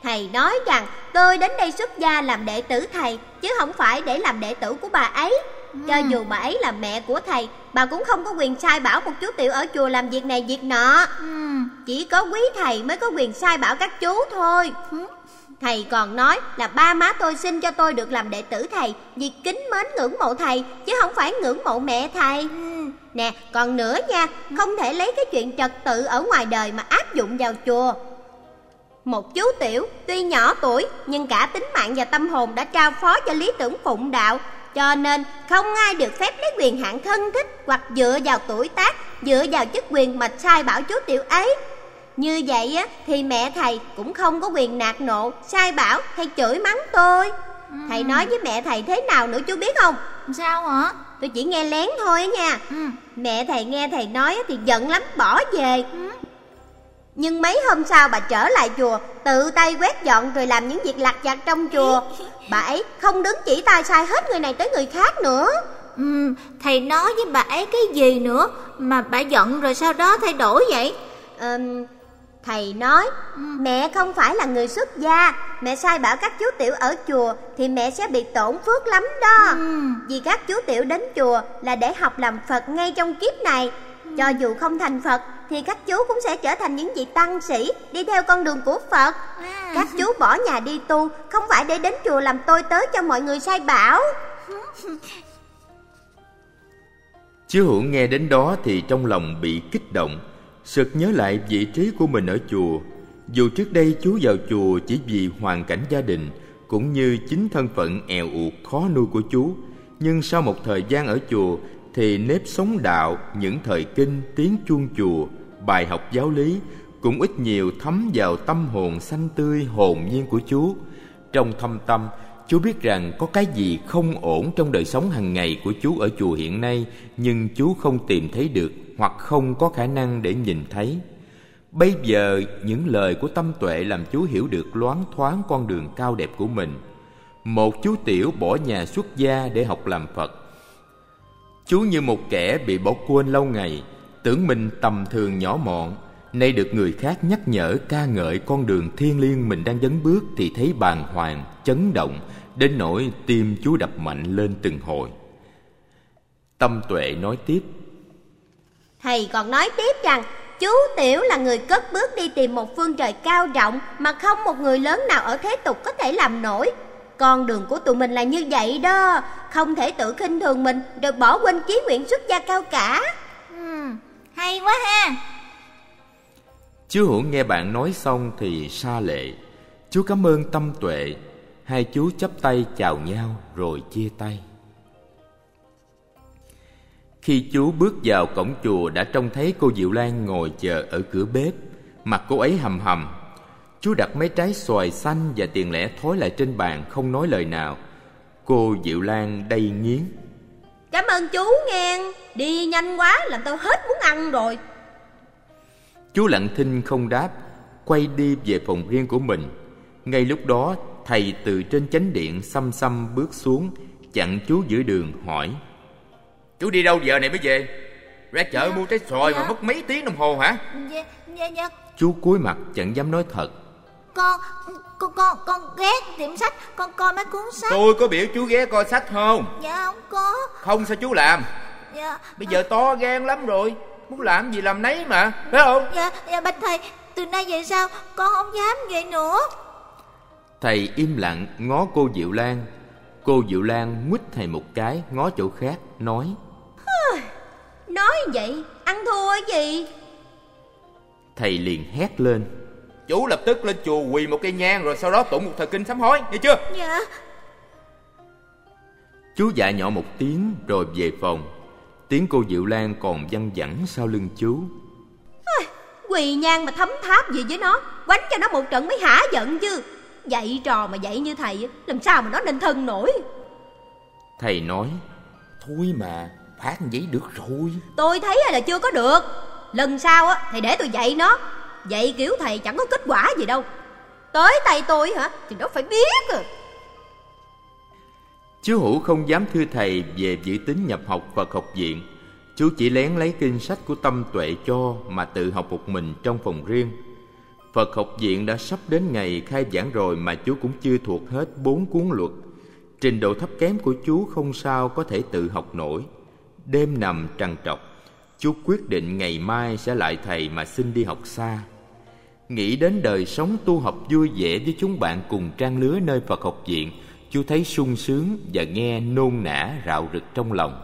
Thầy nói rằng tôi đến đây xuất gia làm đệ tử thầy Chứ không phải để làm đệ tử của bà ấy Cho Ừ. dù bà ấy là mẹ của thầy Bà cũng không có quyền sai bảo một chú tiểu ở chùa làm việc này việc nọ Ừm. Chỉ có quý thầy mới có quyền sai bảo các chú thôi Hử? Thầy còn nói là ba má tôi xin cho tôi được làm đệ tử thầy Vì kính mến ngưỡng mộ thầy Chứ không phải ngưỡng mộ mẹ thầy Ừm. Nè còn nữa nha Không thể lấy cái chuyện trật tự ở ngoài đời mà áp dụng vào chùa Một chú tiểu tuy nhỏ tuổi Nhưng cả tính mạng và tâm hồn đã trao phó cho lý tưởng phụng đạo Cho nên không ai được phép lấy quyền hạn thân thích hoặc dựa vào tuổi tác, dựa vào chức quyền mà sai bảo chú tiểu ấy. Như vậy á thì mẹ thầy cũng không có quyền nạt nộ, sai bảo hay chửi mắng tôi. Thầy nói với mẹ thầy thế nào nữa chú biết không? Sao hả? Tôi chỉ nghe lén thôi á nha. Ừ. Mẹ thầy nghe thầy nói á thì giận lắm bỏ về. Ừ. Nhưng mấy hôm sau bà trở lại chùa Tự tay quét dọn rồi làm những việc lặt vặt trong chùa. Bà ấy không đứng chỉ tay sai hết người này tới người khác nữa. Ừ, thầy nói với bà ấy cái gì nữa mà bà giận rồi sau đó thay đổi vậy? Ừm, Thầy nói Mẹ không phải là người xuất gia. Mẹ sai bảo các chú tiểu ở chùa Thì mẹ sẽ bị tổn phước lắm đó. Ừ. Vì các chú tiểu đến chùa Là để học làm Phật ngay trong kiếp này. Cho dù không thành Phật Thì các chú cũng sẽ trở thành những vị tăng sĩ Đi theo con đường của Phật. À. Các chú bỏ nhà đi tu Không phải để đến chùa làm tôi tớ cho mọi người sai bảo. *laughs* Chú Hữu nghe đến đó thì trong lòng bị kích động Sực nhớ lại vị trí của mình ở chùa. Dù trước đây chú vào chùa chỉ vì hoàn cảnh gia đình Cũng như chính thân phận èo uột khó nuôi của chú. Nhưng sau một thời gian ở chùa Thì nếp sống đạo, những thời kinh, tiếng chuông chùa Bài học giáo lý Cũng ít nhiều thấm vào tâm hồn xanh tươi hồn nhiên của chú Trong thâm tâm Chú biết rằng có cái gì không ổn trong đời sống hàng ngày của chú ở chùa hiện nay nhưng chú không tìm thấy được hoặc không có khả năng để nhìn thấy. Bây giờ những lời của tâm tuệ làm chú hiểu được loáng thoáng con đường cao đẹp của mình. Một chú tiểu bỏ nhà xuất gia để học làm Phật. Chú như một kẻ bị bỏ quên lâu ngày, tưởng mình tầm thường nhỏ mọn, nay được người khác nhắc nhở ca ngợi con đường thiên liêng mình đang dấn bước thì thấy bàng hoàng, chấn động, đến nỗi tim chú đập mạnh lên từng hồi. Tâm tuệ nói tiếp, Thầy còn nói tiếp rằng Chú Tiểu là người cất bước đi tìm một phương trời cao rộng Mà không một người lớn nào ở thế tục có thể làm nổi. Con đường của tụi mình là như vậy đó Không thể tự khinh thường mình Rồi bỏ quên chí nguyện xuất gia cao cả hay quá ha. Chú Hữu, nghe bạn nói xong thì xa lệ. Chú cảm ơn tâm tuệ. Hai chú chắp tay chào nhau rồi chia tay. Khi chú bước vào cổng chùa đã trông thấy cô Diệu Lan ngồi chờ ở cửa bếp. Mặt cô ấy hầm hầm. Chú đặt mấy trái xoài xanh và tiền lẻ thối lại trên bàn không nói lời nào. Cô Diệu Lan đầy nghiến. Cảm ơn chú nghe Đi nhanh quá làm tao hết muốn ăn rồi Chú lặng thinh không đáp, quay đi về phòng riêng của mình. Ngay lúc đó, thầy từ trên chánh điện xăm xăm bước xuống, chặn chú giữa đường hỏi. Chú đi đâu giờ này mới về? Ra chợ mua trái xoài mà Dạ. mất mấy tiếng đồng hồ hả? Dạ, dạ, dạ, Chú cúi mặt chẳng dám nói thật. con, con, con, con ghét tiệm sách, con coi mấy cuốn sách. Tôi có biểu chú ghé coi sách không? Dạ không có. Không sao chú làm? Dạ, Bây giờ to gan lắm rồi. Muốn làm gì làm nấy mà, phải không? dạ, dạ bạch thầy, từ nay về sau con không dám vậy nữa. Thầy im lặng ngó cô Diệu Lan. Cô Diệu Lan nguýt thầy một cái, ngó chỗ khác, nói. Nói vậy ăn thua gì Thầy liền hét lên. Chú lập tức lên chùa quỳ một cây nhang rồi sau đó tụng một thời kinh sám hối, nghe chưa? Dạ, Chú dạ nhỏ một tiếng rồi về phòng. Tiếng cô Diệu Lan còn văng vẳng sau lưng chú. Quỳ nhang mà thấm tháp gì với nó Quánh cho nó một trận mới hả giận chứ Dạy trò mà dạy như thầy á, Làm sao mà nó nên thân nổi Thầy nói. Thôi mà, phát giấy được rồi. Tôi thấy là chưa có được Lần sau á thầy để tôi dạy nó vậy kiểu thầy chẳng có kết quả gì đâu Tới tay tôi hả Thì nó phải biết à Chú Hữu không dám thưa thầy về dự tính nhập học Phật học viện. Chú chỉ lén lấy kinh sách của tâm tuệ cho mà tự học một mình trong phòng riêng. Phật học viện đã sắp đến ngày khai giảng rồi mà chú cũng chưa thuộc hết bốn cuốn luật. Trình độ thấp kém của chú không sao có thể tự học nổi. Đêm nằm trằn trọc, chú quyết định ngày mai sẽ lại thầy mà xin đi học xa. Nghĩ đến đời sống tu học vui vẻ với chúng bạn cùng trang lứa nơi Phật học viện, chú thấy sung sướng và nghe nôn nã rạo rực trong lòng.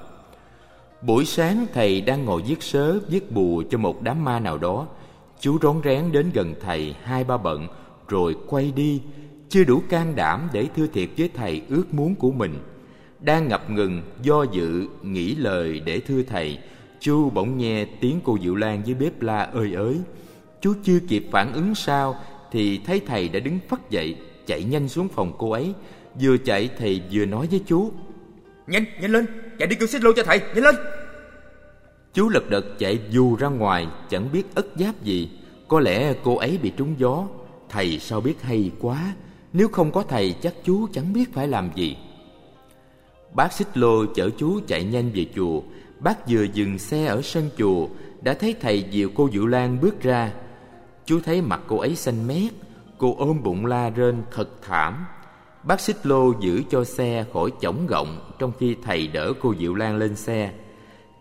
Buổi sáng thầy đang ngồi viết sớ, viết bùa cho một đám ma nào đó. Chú rón rén đến gần thầy hai ba bận, rồi quay đi, chưa đủ can đảm để thưa thiệt với thầy ước muốn của mình. đang ngập ngừng do dự nghĩ lời để thưa thầy chú bỗng nghe tiếng cô diệu lan dưới bếp la ơi ới chú chưa kịp phản ứng sao thì thấy thầy đã đứng phất dậy chạy nhanh xuống phòng cô ấy. Vừa chạy thầy vừa nói với chú nhanh nhanh lên chạy đi kêu xích lô cho thầy nhanh lên. Chú lật đật chạy dù ra ngoài chẳng biết ất giáp gì. Có lẽ cô ấy bị trúng gió. Thầy sao biết hay quá? Nếu không có thầy chắc chú chẳng biết phải làm gì. Bác xích lô chở chú chạy nhanh về chùa. Bác vừa dừng xe ở sân chùa đã thấy thầy dìu cô Diệu Lan bước ra. Chú thấy mặt cô ấy xanh mét, cô ôm bụng la rên thật thảm. Bác xích lô giữ cho xe khỏi chổng gọng trong khi thầy đỡ cô Diệu Lan lên xe.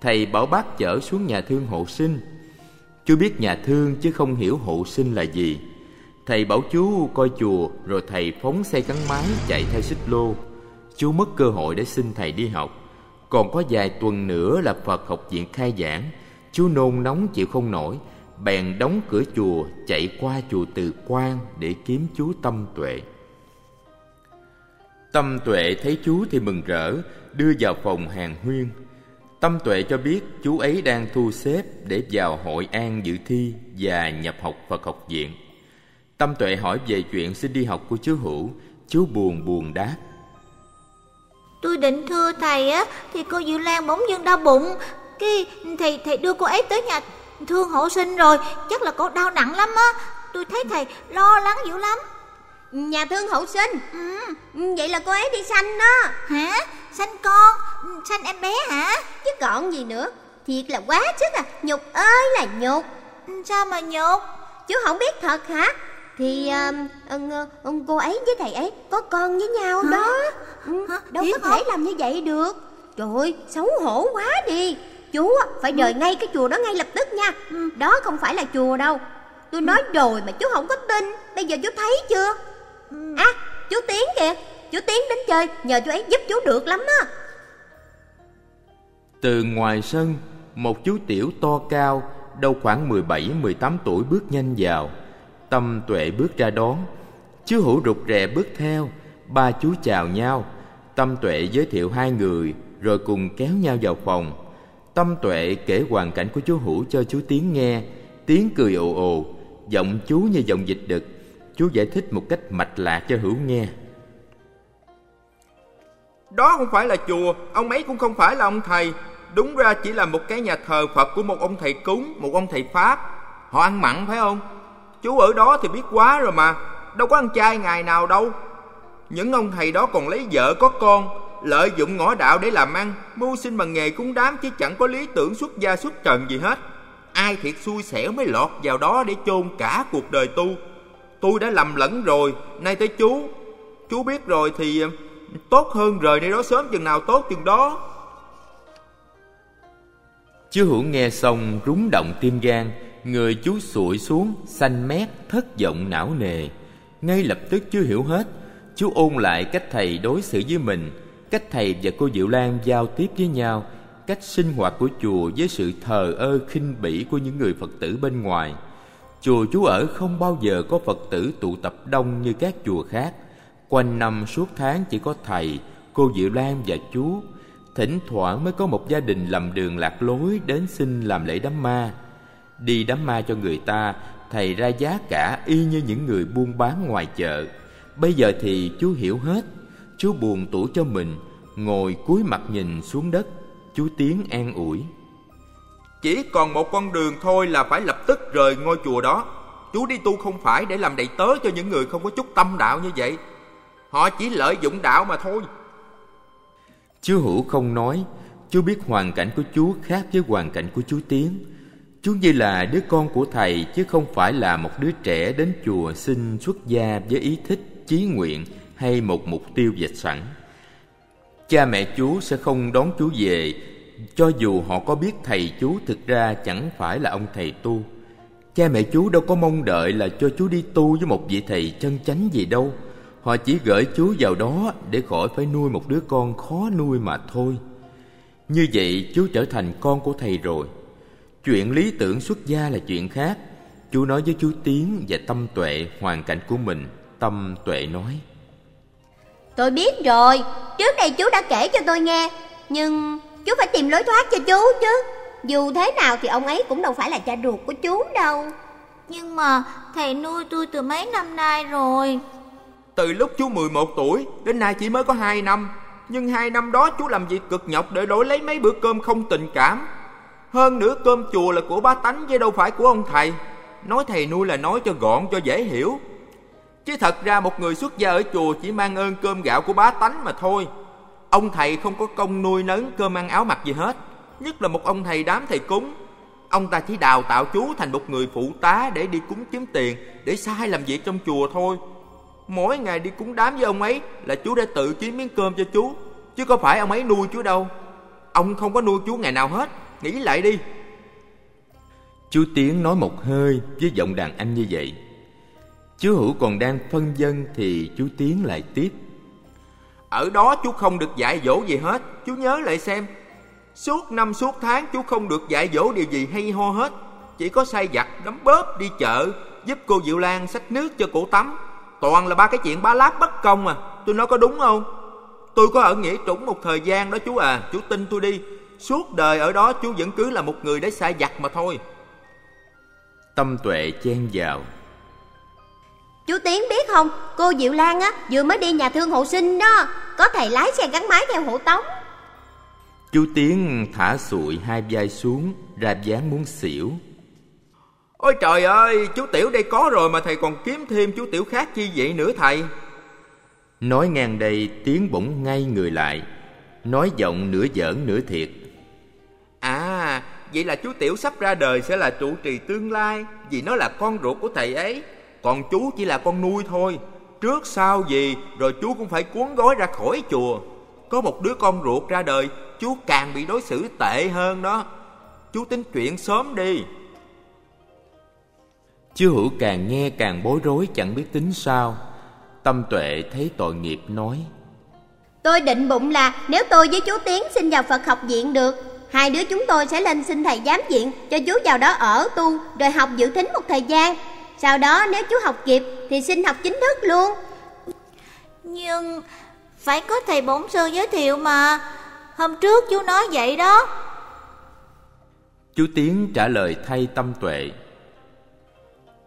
Thầy bảo bác chở xuống nhà thương hộ sinh. Chú biết nhà thương chứ không hiểu hộ sinh là gì. Thầy bảo chú coi chùa rồi thầy phóng xe gắn máy chạy theo xích lô. Chú mất cơ hội để xin thầy đi học. Còn có vài tuần nữa là Phật học viện khai giảng Chú nôn nóng chịu không nổi Bèn đóng cửa chùa chạy qua chùa Từ Quan để kiếm chú Tâm Tuệ Tâm Tuệ thấy chú thì mừng rỡ Đưa vào phòng hàng huyên Tâm Tuệ cho biết chú ấy đang thu xếp để vào hội an dự thi và nhập học Phật học viện. Tâm Tuệ hỏi về chuyện xin đi học của chú Hữu, chú buồn buồn đáp. Tôi định thưa thầy á thì cô Diệu Lan bỗng dưng đau bụng. Cái thầy thầy đưa cô ấy tới nhà thương hộ sinh rồi, chắc là cô đau nặng lắm á. Tôi thấy thầy lo lắng dữ lắm. Nhà thương hậu sinh Ừ. Vậy là cô ấy đi sanh đó Hả? Sanh con, sanh em bé hả? Chứ còn gì nữa Thiệt là quá sức à Nhục ơi là nhục Sao mà nhục? Chú không biết thật hả Thì um, um, cô ấy với thầy ấy có con với nhau Hả? đó ừ, Hả? Đâu Thiệt có thể không? làm như vậy được Trời ơi xấu hổ quá đi Chú á, phải rời ngay cái chùa đó ngay lập tức nha Ừ. Đó không phải là chùa đâu Tôi nói rồi mà chú không có tin Bây giờ chú thấy chưa Ừ. À chú Tiến kìa Chú Tiến đến chơi Nhờ chú ấy giúp chú được lắm á Từ ngoài sân, một chú tiểu to cao, đâu khoảng 17-18 tuổi bước nhanh vào. Tâm tuệ bước ra đón. Chú Hữu rụt rè bước theo, ba chú chào nhau. Tâm tuệ giới thiệu hai người, rồi cùng kéo nhau vào phòng. Tâm tuệ kể hoàn cảnh của chú Hữu cho chú Tiến nghe. Tiến cười ồ ồ, giọng chú như giọng dịch đực. Chú giải thích một cách mạch lạc cho Hữu nghe. Đó không phải là chùa, ông ấy cũng không phải là ông thầy. Đúng ra chỉ là một cái nhà thờ Phật của một ông thầy cúng, một ông thầy Pháp. Họ ăn mặn phải không? Chú ở đó thì biết quá rồi mà, đâu có ăn chay ngày nào đâu. Những ông thầy đó còn lấy vợ có con, lợi dụng ngõ đạo để làm ăn, mưu sinh bằng nghề cúng đám chứ chẳng có lý tưởng xuất gia xuất trần gì hết. Ai thiệt xui xẻo mới lọt vào đó để chôn cả cuộc đời tu. Tôi đã lầm lẫn rồi, nay tới chú. Chú biết rồi thì ờ, tốt hơn rời nơi đó sớm chừng nào tốt chừng đó. Chú Hữu nghe xong rúng động tim gan Người chú sụi xuống Xanh mét thất vọng não nề Ngay lập tức chú hiểu hết Chú ôn lại cách thầy đối xử với mình Cách thầy và cô Diệu Lan giao tiếp với nhau Cách sinh hoạt của chùa với sự thờ ơ khinh bỉ của những người Phật tử bên ngoài Chùa chú ở không bao giờ có Phật tử tụ tập đông như các chùa khác Quanh năm suốt tháng chỉ có thầy, cô Diệu Lan và chú Thỉnh thoảng mới có một gia đình lầm đường lạc lối đến xin làm lễ đám ma. Đi đám ma cho người ta, thầy ra giá cả y như những người buôn bán ngoài chợ. Bây giờ thì chú hiểu hết. Chú buồn tủi cho mình, ngồi cúi mặt nhìn xuống đất. Chú Tiến an ủi. Chỉ còn một con đường thôi là phải lập tức rời ngôi chùa đó. Chú đi tu không phải để làm đầy tớ cho những người không có chút tâm đạo như vậy. Họ chỉ lợi dụng đạo mà thôi. Chú Hữu không nói, chú biết hoàn cảnh của chú khác với hoàn cảnh của chú Tiến. Chú như là đứa con của thầy chứ không phải là một đứa trẻ đến chùa xin xuất gia với ý thích, chí nguyện hay một mục tiêu dịch sẵn. Cha mẹ chú sẽ không đón chú về, cho dù họ có biết thầy chú thực ra chẳng phải là ông thầy tu. Cha mẹ chú đâu có mong đợi là cho chú đi tu với một vị thầy chân chánh gì đâu. Họ chỉ gửi chú vào đó để khỏi phải nuôi một đứa con khó nuôi mà thôi. Như vậy chú trở thành con của thầy rồi. Chuyện lý tưởng xuất gia là chuyện khác. Chú nói với chú Tiến và Tâm Tuệ, hoàn cảnh của mình. Tâm Tuệ nói. Tôi biết rồi, trước đây chú đã kể cho tôi nghe. Nhưng chú phải tìm lối thoát cho chú chứ. Dù thế nào thì ông ấy cũng đâu phải là cha ruột của chú đâu. Nhưng mà thầy nuôi tôi từ mấy năm nay rồi? Từ lúc chú 11 tuổi đến nay chỉ mới có 2 năm. Nhưng hai năm đó chú làm việc cực nhọc để đổi lấy mấy bữa cơm không tình cảm. Hơn nữa cơm chùa là của bá tánh chứ đâu phải của ông thầy. Nói thầy nuôi là nói cho gọn cho dễ hiểu Chứ thật ra một người xuất gia ở chùa chỉ mang ơn cơm gạo của bá tánh mà thôi. Ông thầy không có công nuôi nấng cơm ăn áo mặc gì hết. Nhất là một ông thầy đám thầy cúng. Ông ta chỉ đào tạo chú thành một người phụ tá để đi cúng kiếm tiền, Để sai làm việc trong chùa thôi. Mỗi ngày đi cúng đám với ông ấy là chú đã tự kiếm miếng cơm cho chú, Chứ có phải ông ấy nuôi chú đâu. Ông không có nuôi chú ngày nào hết, Nghĩ lại đi. Chú Tiến nói một hơi với giọng đàn anh như vậy. Chú Hữu còn đang phân dân thì chú Tiến lại tiếp. Ở đó chú không được dạy dỗ gì hết Chú nhớ lại xem. Suốt năm suốt tháng chú không được dạy dỗ điều gì hay ho hết Chỉ có say giặt, đấm bóp, đi chợ Giúp cô Diệu Lan xách nước cho cổ tắm. Toàn là ba cái chuyện bá láp bất công à Tôi nói có đúng không? Tôi có ở nghĩa trũng một thời gian đó chú à Chú tin tôi đi. Suốt đời ở đó chú vẫn cứ là một người để sai giặt mà thôi. Tâm tuệ chen vào. Chú Tiến biết không Cô Diệu Lan á vừa mới đi nhà thương hộ sinh đó Có thầy lái xe gắn máy theo hộ tống. Chú Tiến thả sụi hai vai xuống Ra dáng muốn xỉu. Ôi trời ơi chú Tiểu đây có rồi mà thầy còn kiếm thêm chú Tiểu khác chi vậy nữa thầy? Nói ngang đây Tiến bỗng ngay người lại. Nói giọng nửa giỡn nửa thiệt. À vậy là chú Tiểu sắp ra đời sẽ là trụ trì tương lai Vì nó là con ruột của thầy ấy Còn chú chỉ là con nuôi thôi. Trước sau gì rồi chú cũng phải cuốn gói ra khỏi chùa. Có một đứa con ruột ra đời Chú càng bị đối xử tệ hơn đó. Chú tính chuyện sớm đi. Chú Hữu càng nghe càng bối rối chẳng biết tính sao. Tâm tuệ thấy tội nghiệp nói. Tôi định bụng là nếu tôi với chú Tiến xin vào Phật học viện được Hai đứa chúng tôi sẽ lên xin thầy giám viện Cho chú vào đó ở tu Rồi học dự thính một thời gian Sau đó nếu chú học kịp Thì xin học chính thức luôn. Nhưng phải có thầy bổn sư giới thiệu mà. Hôm trước chú nói vậy đó. Chú Tiến trả lời thay tâm tuệ.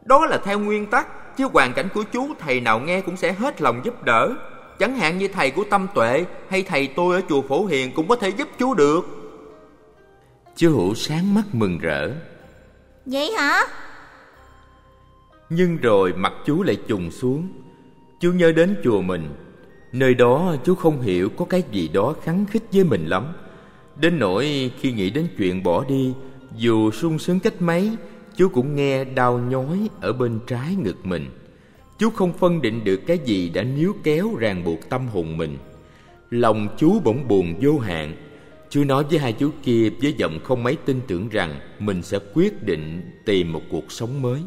Đó là theo nguyên tắc Chứ hoàn cảnh của chú thầy nào nghe cũng sẽ hết lòng giúp đỡ. Chẳng hạn như thầy của tâm tuệ Hay thầy tôi ở chùa Phổ Hiền cũng có thể giúp chú được. Chú Hữu sáng mắt mừng rỡ. Vậy hả? Nhưng rồi mặt chú lại trùng xuống. Chú nhớ đến chùa mình. Nơi đó chú không hiểu có cái gì đó kháng khích với mình lắm. Đến nỗi khi nghĩ đến chuyện bỏ đi, Dù sung sướng cách mấy Chú cũng nghe đau nhói ở bên trái ngực mình. Chú không phân định được cái gì đã níu kéo ràng buộc tâm hồn mình. Lòng chú bỗng buồn vô hạn. Chú nói với hai chú kia với giọng không mấy tin tưởng rằng Mình sẽ quyết định tìm một cuộc sống mới.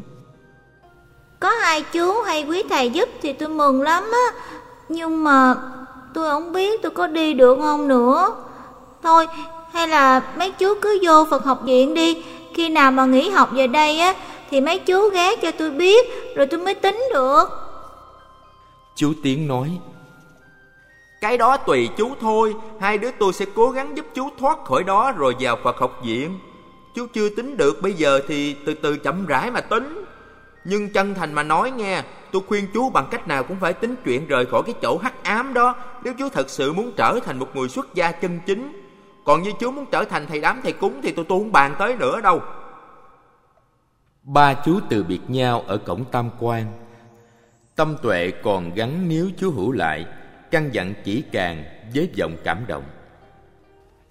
Có hai chú hay quý thầy giúp thì tôi mừng lắm á. Nhưng mà tôi không biết tôi có đi được không nữa. Thôi hay là mấy chú cứ vô Phật học viện đi. Khi nào mà nghỉ học về đây á Thì mấy chú ghé cho tôi biết Rồi tôi mới tính được. Chú Tiến nói Cái đó tùy chú thôi Hai đứa tôi sẽ cố gắng giúp chú thoát khỏi đó Rồi vào Phật học viện. Chú chưa tính được bây giờ thì từ từ chậm rãi mà tính Nhưng chân thành mà nói nghe Tôi khuyên chú bằng cách nào cũng phải tính chuyện rời khỏi cái chỗ hắc ám đó. Nếu chú thật sự muốn trở thành một người xuất gia chân chính Còn như chú muốn trở thành thầy đám thầy cúng Thì tôi tôi không bàn tới nữa đâu. Ba chú từ biệt nhau ở cổng tam quan. Tâm tuệ còn gắn níu chú Hữu lại Căn dặn chỉ càng với giọng cảm động.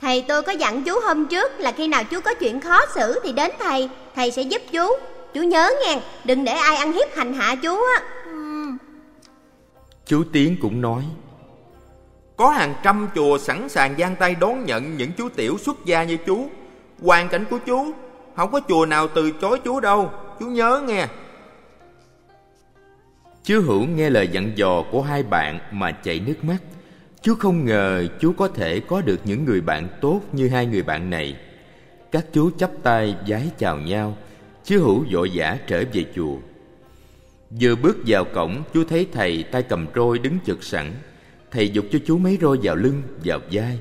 Thầy tôi có dặn chú hôm trước là khi nào chú có chuyện khó xử thì đến thầy Thầy sẽ giúp chú Chú nhớ nghe, Đừng để ai ăn hiếp hành hạ chú á. Chú Tiến cũng nói, Có hàng trăm chùa sẵn sàng giang tay đón nhận những chú tiểu xuất gia như chú. Hoàn cảnh của chú, Không có chùa nào từ chối chú đâu. Chú nhớ nghe. Chú Hữu nghe lời dặn dò của hai bạn mà chảy nước mắt. Chú không ngờ chú có thể có được những người bạn tốt như hai người bạn này. Các chú chắp tay vái chào nhau. Chú Hữu vội vã trở về chùa. Vừa bước vào cổng chú thấy thầy tay cầm trôi đứng chực sẵn. Thầy dục cho chú mấy roi vào lưng, vào vai.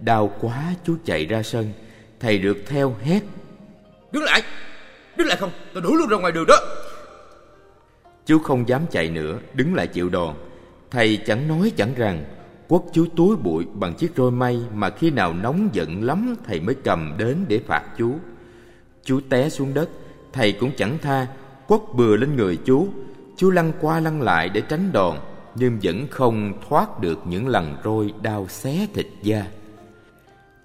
Đau quá chú chạy ra sân. Thầy rượt theo hét. Đứng lại! Đứng lại không? Tôi đuổi luôn ra ngoài đường đó. Chú không dám chạy nữa Đứng lại chịu đòn. Thầy chẳng nói chẳng rằng Quất chú túi bụi bằng chiếc roi mây Mà khi nào nóng giận lắm Thầy mới cầm đến để phạt chú. Chú té xuống đất Thầy cũng chẳng tha Quất bừa lên người chú Chú lăn qua lăn lại để tránh đòn Nhưng vẫn không thoát được những lần roi đau xé thịt da.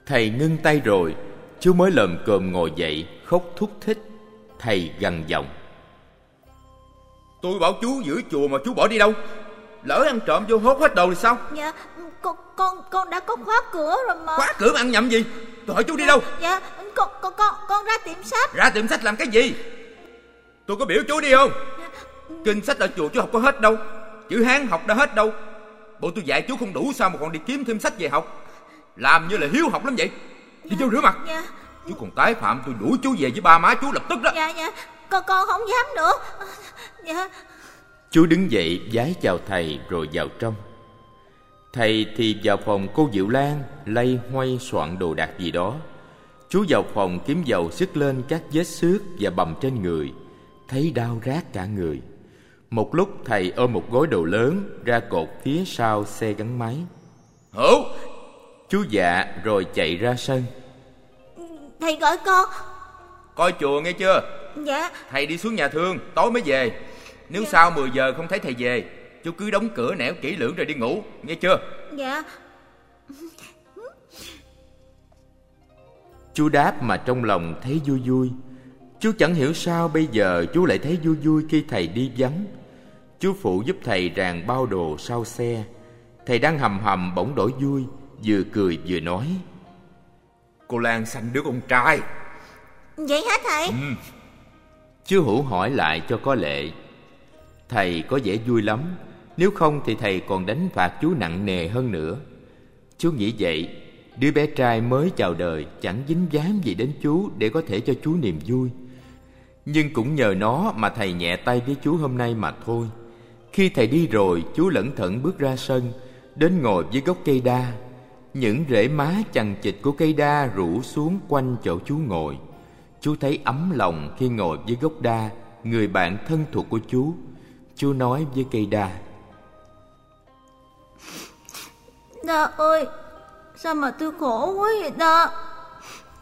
Thầy ngưng tay rồi Chú mới lồm cồm ngồi dậy Khóc thúc thích. Thầy gằn giọng. Tôi bảo chú giữ chùa mà chú bỏ đi đâu? Lỡ ăn trộm vô hốt hết đồ thì sao? Dạ con con con đã có khóa cửa rồi mà. Khóa cửa mà ăn nhầm gì? Tôi hỏi chú đi đâu? Dạ con con con con ra tiệm sách. Ra tiệm sách làm cái gì? Tôi có biểu chú đi không? *laughs* Kinh sách ở chùa chú học có hết đâu. Chữ Hán học đã hết đâu. Bộ tôi dạy chú không đủ sao mà còn đi kiếm thêm sách về học? Làm như là hiếu học lắm vậy. Đi vô rửa mặt. Dạ. Chú còn tái phạm tôi đuổi chú về với ba má chú lập tức đó. Dạ dạ. Con con không dám nữa. Dạ. Chú đứng dậy vái chào thầy rồi vào trong. Thầy thì vào phòng cô Diệu Lan Lay hoay soạn đồ đạc gì đó Chú vào phòng kiếm dầu sức lên các vết xước và bầm trên người Thấy đau rát cả người. Một lúc thầy ôm một gối đồ lớn Ra cột phía sau xe gắn máy. Hữu Chú dạ rồi chạy ra sân. Thầy gọi con. Coi chùa nghe chưa? Dạ. Thầy đi xuống nhà thương Tối mới về. Nếu sau 10 giờ không thấy thầy về Chú cứ đóng cửa nẻo kỹ lưỡng rồi đi ngủ Nghe chưa? Dạ Chú đáp mà trong lòng thấy vui vui. Chú chẳng hiểu sao bây giờ chú lại thấy vui vui khi thầy đi vắng. Chú phụ giúp thầy ràng bao đồ sau xe. Thầy đang hầm hầm bỗng đổi vui Vừa cười vừa nói. Cô Lan sanh đứa con trai. Vậy hả thầy? Chú Hữu hỏi lại cho có lệ. Thầy có vẻ vui lắm Nếu không thì thầy còn đánh phạt chú nặng nề hơn nữa. Chú nghĩ vậy Đứa bé trai mới chào đời, Chẳng dính dáng gì đến chú Để có thể cho chú niềm vui. Nhưng cũng nhờ nó mà thầy nhẹ tay với chú hôm nay mà thôi. Khi thầy đi rồi, Chú lẩn thận bước ra sân, Đến ngồi dưới gốc cây đa. Những rễ má chằng chịt của cây đa rủ xuống quanh chỗ chú ngồi. Chú thấy ấm lòng khi ngồi dưới gốc đa, Người bạn thân thuộc của chú. Chú nói với cây đa. Đa ơi sao mà tôi khổ quá vậy ta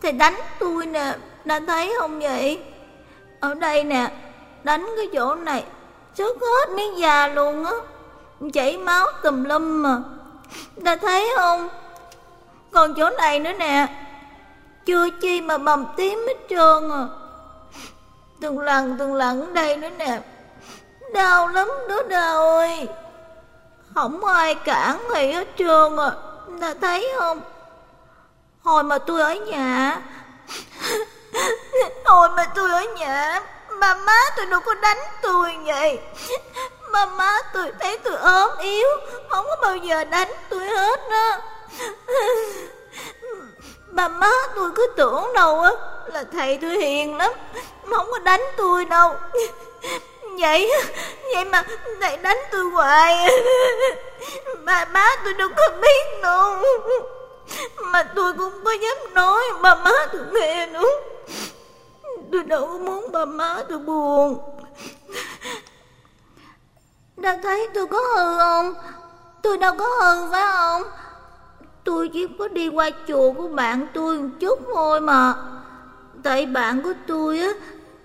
thầy đánh tôi nè, đã thấy không vậy? Ở đây nè, đánh cái chỗ này sức hết miếng da luôn á. Chảy máu tùm lum mà. Đã thấy không? Còn chỗ này nữa nè, chưa chi mà bầm tím hết trơn à. Từng lần từng lần ở đây nữa nè. Đau lắm đứa đau ơi. Không ai cản thì hết trơn à đã thấy không? Hồi mà tôi ở nhà hồi mà tôi ở nhà bà má tôi đâu có đánh tôi vậy. Bà má tôi thấy tôi ốm yếu không có bao giờ đánh tôi hết đó, Bà má tôi cứ tưởng đâu á Là thầy tôi hiền lắm Không có đánh tôi đâu. Vậy? Vậy mà thầy đánh tôi hoài. Bà má tôi đâu có biết đâu Mà tôi cũng có dám nói Bà má tôi nghe nữa. Tôi đâu có muốn bà má tôi buồn. Đã thấy tôi có hư không? Tôi đâu có hư phải không? Tôi chỉ có đi qua chùa của bạn tôi một chút thôi mà. Tại bạn của tôi á,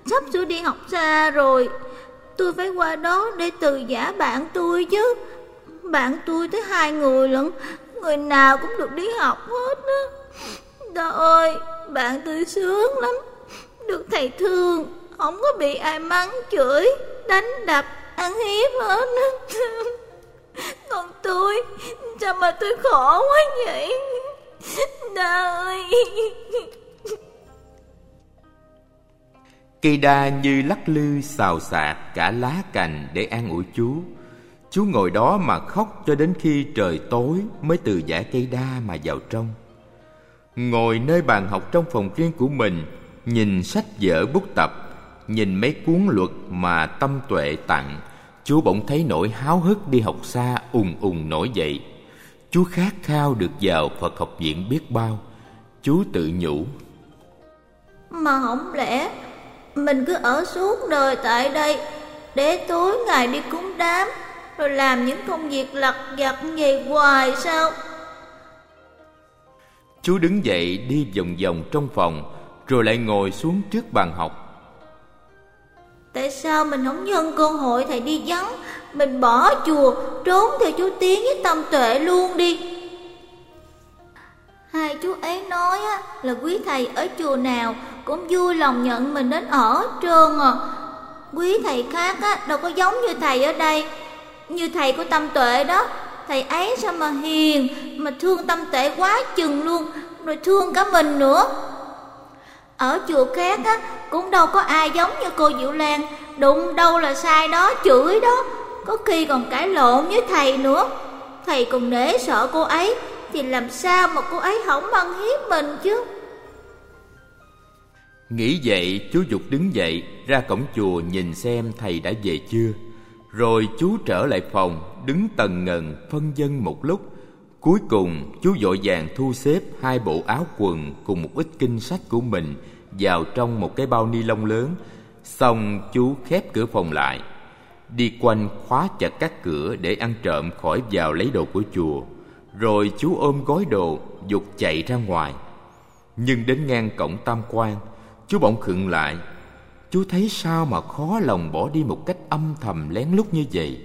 Sắp sửa đi học xa rồi. Tôi phải qua đó để từ giả bạn tôi chứ. Bạn tôi tới hai người lận, Người nào cũng được đi học hết á. Trời ơi, Bạn tôi sướng lắm. Được thầy thương, Không có bị ai mắng chửi, Đánh đập, Ăn hiếp hết á. *laughs* Còn tôi, Sao mà tôi khổ quá vậy? Đa Cây đa như lắc lư xào xạc cả lá cành để an ủi chú Chú ngồi đó mà khóc cho đến khi trời tối mới từ giả cây đa mà vào trong. Ngồi nơi bàn học trong phòng riêng của mình, Nhìn sách vở bút tập, Nhìn mấy cuốn luật mà tâm tuệ tặng Chú bỗng thấy nỗi háo hức đi học xa ùng ùng nổi dậy. Chú khát khao được vào Phật học viện biết bao. Chú tự nhủ, Mà không lẽ mình cứ ở suốt đời tại đây Để tối ngày đi cúng đám Rồi làm những công việc lặt vặt về hoài sao? Chú đứng dậy đi vòng vòng trong phòng Rồi lại ngồi xuống trước bàn học. Tại sao mình không nhân cơ hội thầy đi vắng? Mình bỏ chùa Trốn theo chú Tiến với tâm tuệ luôn đi Hai chú ấy nói á, là quý thầy ở chùa nào Cũng vui lòng nhận mình đến ở trơn à. Quý thầy khác á, đâu có giống như thầy ở đây Như thầy của tâm tuệ đó. Thầy ấy sao mà hiền Mà thương tâm tuệ quá chừng luôn Rồi thương cả mình nữa. Ở chùa khác á cũng đâu có ai giống như cô Diệu Lan, đụng đâu là sai đó, chửi đó, có khi còn cãi lộn với thầy nữa. Thầy còn nể sợ cô ấy thì làm sao mà cô ấy không ăn hiếp mình chứ? Nghĩ vậy, chú Dục đứng dậy ra cổng chùa nhìn xem thầy đã về chưa. Rồi chú trở lại phòng, đứng tần ngần phân dân một lúc. Cuối cùng, chú vội vàng thu xếp hai bộ áo quần cùng một ít kinh sách của mình vào trong một cái bao ni lông lớn xong chú khép cửa phòng lại đi quanh khóa chặt các cửa để ăn trộm khỏi vào lấy đồ của chùa rồi chú ôm gói đồ, dục chạy ra ngoài. Nhưng đến ngang cổng tam quan, chú bỗng khựng lại. Chú thấy sao mà khó lòng bỏ đi một cách âm thầm lén lút như vậy?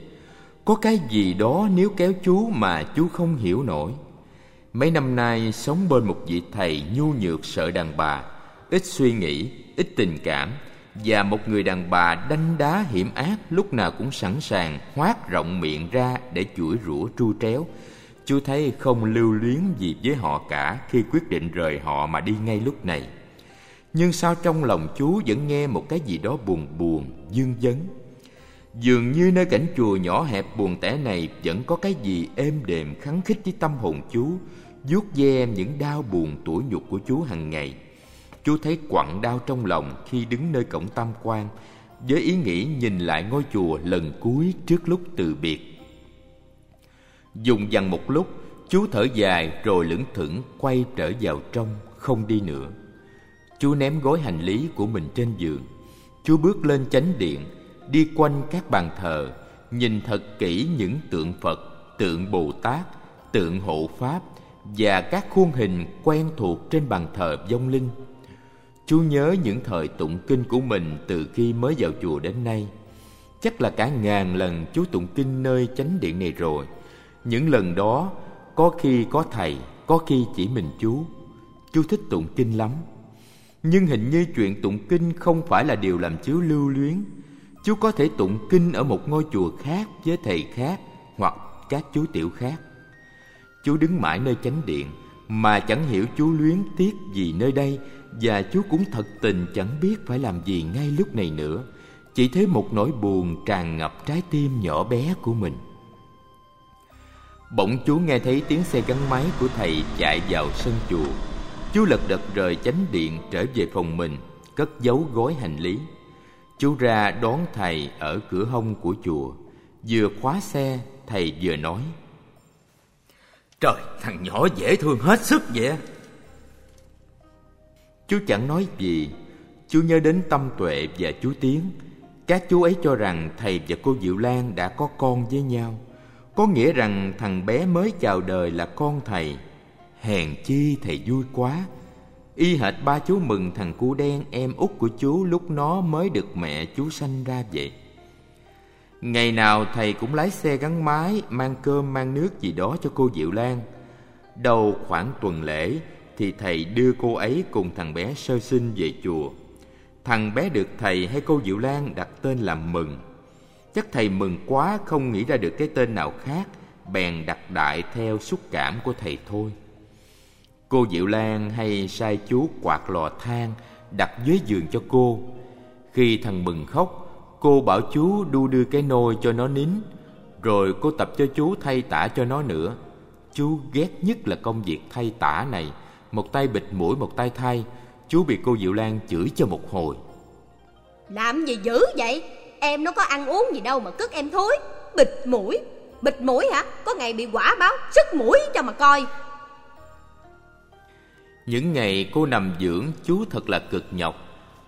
Có cái gì đó nếu kéo chú mà chú không hiểu nổi. Mấy năm nay sống bên một vị thầy nhu nhược sợ đàn bà, ít suy nghĩ, ít tình cảm, và một người đàn bà đanh đá hiểm ác lúc nào cũng sẵn sàng hoác rộng miệng ra để chuỗi rủa tru tréo chú thấy không lưu luyến gì với họ cả khi quyết định rời họ mà đi ngay lúc này. Nhưng sao trong lòng chú vẫn nghe một cái gì đó buồn buồn, dương vấn dường như nơi cảnh chùa nhỏ hẹp buồn tẻ này vẫn có cái gì êm đềm khắng khích với tâm hồn chú vuốt ve những đau buồn tủi nhục của chú hàng ngày. Chú thấy quặn đau trong lòng khi đứng nơi cổng tam quan, Với ý nghĩ nhìn lại ngôi chùa lần cuối trước lúc từ biệt. Dùng dằn một lúc, Chú thở dài rồi lững thững quay trở vào trong, Không đi nữa Chú ném gói hành lý của mình trên giường Chú bước lên chánh điện, Đi quanh các bàn thờ, Nhìn thật kỹ những tượng Phật, Tượng Bồ Tát, Tượng Hộ Pháp Và các khuôn hình quen thuộc trên bàn thờ vong linh Chú nhớ những thời tụng kinh của mình từ khi mới vào chùa đến nay. Chắc là cả ngàn lần chú tụng kinh nơi chánh điện này rồi. Những lần đó, có khi có thầy, có khi chỉ mình chú. Chú thích tụng kinh lắm. Nhưng hình như chuyện tụng kinh không phải là điều làm chú lưu luyến. Chú có thể tụng kinh ở một ngôi chùa khác với thầy khác hoặc các chú tiểu khác. Chú đứng mãi nơi chánh điện mà chẳng hiểu chú luyến tiếc gì nơi đây và chú cũng thật tình chẳng biết phải làm gì ngay lúc này nữa chỉ thấy một nỗi buồn tràn ngập trái tim nhỏ bé của mình bỗng chú nghe thấy tiếng xe gắn máy của thầy chạy vào sân chùa. Chú lật đật rời chánh điện trở về phòng mình cất giấu gói hành lý. Chú ra đón thầy ở cửa hông của chùa. Vừa khóa xe thầy vừa nói trời thằng nhỏ dễ thương hết sức vậy. Chú chẳng nói gì. Chú nhớ đến Tâm Tuệ và chú Tiến Các chú ấy cho rằng thầy và cô Diệu Lan đã có con với nhau có nghĩa rằng thằng bé mới chào đời là con thầy Hèn chi thầy vui quá Y hệt ba chú mừng thằng cu đen em út của chú lúc nó mới được mẹ chú sanh ra vậy Ngày nào thầy cũng lái xe gắn máy, Mang cơm, mang nước gì đó cho cô Diệu Lan Đầu khoảng tuần lễ thì thầy đưa cô ấy cùng thằng bé sơ sinh về chùa. Thằng bé được thầy hay cô Diệu Lan đặt tên là Mừng. Chắc thầy mừng quá không nghĩ ra được cái tên nào khác, bèn đặt đại theo xúc cảm của thầy thôi. Cô Diệu Lan hay sai chú quạt lò than đặt dưới giường cho cô. Khi thằng Mừng khóc, cô bảo chú đu đưa cái nôi cho nó nín, rồi cô tập cho chú thay tả cho nó nữa. Chú ghét nhất là công việc thay tả này một tay bịt mũi một tay thay Chú bị cô Diệu Lan chửi cho một hồi Làm gì dữ vậy Em nó có ăn uống gì đâu mà cất em thối. Bịt mũi. Bịt mũi hả? Có ngày bị quả báo Sức mũi cho mà coi. Những ngày cô nằm dưỡng, chú thật là cực nhọc.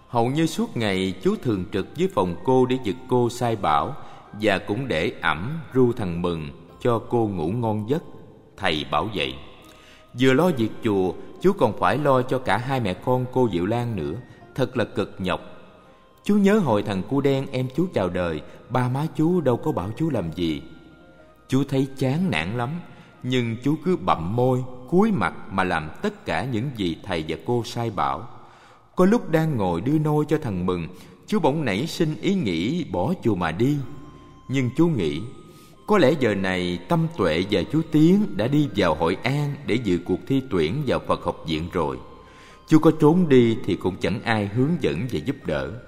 Hầu như suốt ngày chú thường trực dưới phòng cô để giật cô sai bảo Và cũng để ẩm ru thằng Mừng cho cô ngủ ngon giấc. Thầy bảo vậy. Vừa lo việc chùa, Chú còn phải lo cho cả hai mẹ con cô Diệu Lan nữa. Thật là cực nhọc. Chú nhớ hồi thằng cu đen em chú chào đời, Ba má chú đâu có bảo chú làm gì. Chú thấy chán nản lắm, Nhưng chú cứ bậm môi, cúi mặt mà làm tất cả những gì thầy và cô sai bảo. Có lúc đang ngồi đưa nôi cho thằng Mừng, Chú bỗng nảy sinh ý nghĩ bỏ chùa mà đi. Nhưng chú nghĩ, Có lẽ giờ này Tâm Tuệ và chú Tiến đã đi vào Hội An Để dự cuộc thi tuyển vào Phật học viện rồi. Chú có trốn đi thì cũng chẳng ai hướng dẫn và giúp đỡ.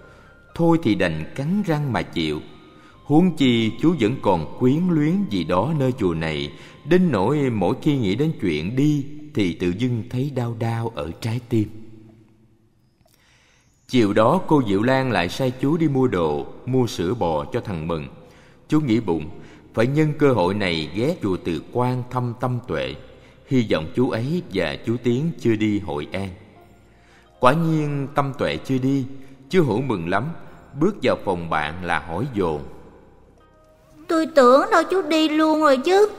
Thôi thì đành cắn răng mà chịu Huống chi chú vẫn còn quyến luyến gì đó nơi chùa này Đến nỗi mỗi khi nghĩ đến chuyện đi Thì tự dưng thấy đau đau ở trái tim Chiều đó cô Diệu Lan lại sai chú đi mua đồ, mua sữa bò cho thằng Mừng. Chú nghĩ bụng, phải nhân cơ hội này ghé chùa Từ Quan thăm tâm tuệ. Hy vọng chú ấy và chú Tiến chưa đi Hội An. Quả nhiên tâm tuệ chưa đi, chú Hữu mừng lắm, bước vào phòng bạn là hỏi dồn. Tôi tưởng đâu chú đi luôn rồi chứ,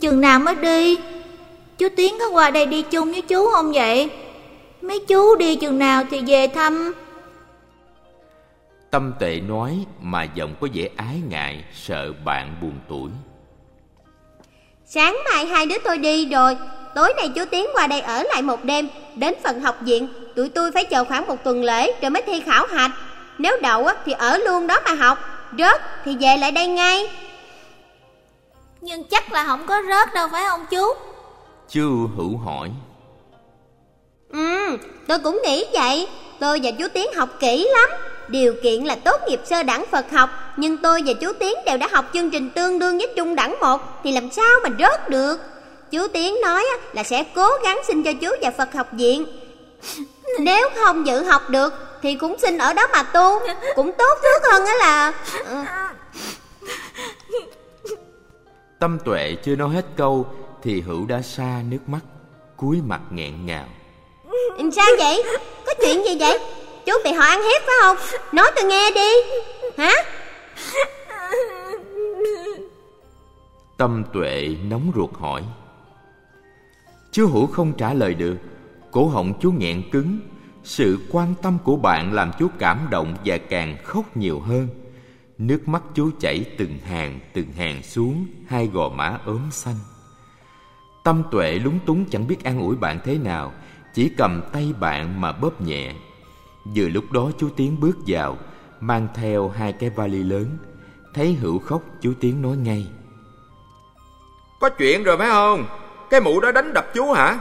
chừng nào mới đi? Chú Tiến có qua đây đi chung với chú không vậy? Mấy chú đi chừng nào thì về thăm Tâm tệ nói mà giọng có vẻ ái ngại Sợ bạn buồn tuổi Sáng mai hai đứa tôi đi rồi Tối nay chú Tiến qua đây ở lại một đêm Đến phần học viện Tụi tôi phải chờ khoảng một tuần lễ Rồi mới thi khảo hạch Nếu đậu thì ở luôn đó mà học. Rớt thì về lại đây ngay. Nhưng chắc là không có rớt đâu phải không chú? Chú Hữu hỏi. Ừ, tôi cũng nghĩ vậy. Tôi và chú Tiến học kỹ lắm. Điều kiện là tốt nghiệp sơ đẳng Phật học Nhưng tôi và chú Tiến đều đã học chương trình tương đương với trung đẳng một Thì làm sao mà rớt được? Chú Tiến nói là sẽ cố gắng xin cho chú vào Phật học viện. *laughs* Nếu không dự học được Thì cũng xin ở đó mà tu Cũng tốt trước hơn á là ừ. Tâm tuệ chưa nói hết câu Thì Hữu đã xa nước mắt cúi mặt nghẹn ngào Sao vậy? Có chuyện gì vậy? Chú bị họ ăn hiếp phải không? Nói tôi nghe đi Hả? Tâm tuệ nóng ruột hỏi Chú Hữu không trả lời được Cổ họng chú nghẹn cứng sự quan tâm của bạn làm chú cảm động và càng khóc nhiều hơn. Nước mắt chú chảy từng hàng từng hàng xuống, Hai gò má ốm xanh. Tâm tuệ lúng túng chẳng biết an ủi bạn thế nào, Chỉ cầm tay bạn mà bóp nhẹ. Vừa lúc đó chú Tiến bước vào, Mang theo hai cái vali lớn. Thấy Hữu khóc, chú Tiến nói ngay. Có chuyện rồi phải không? Cái mụ đó đánh đập chú hả?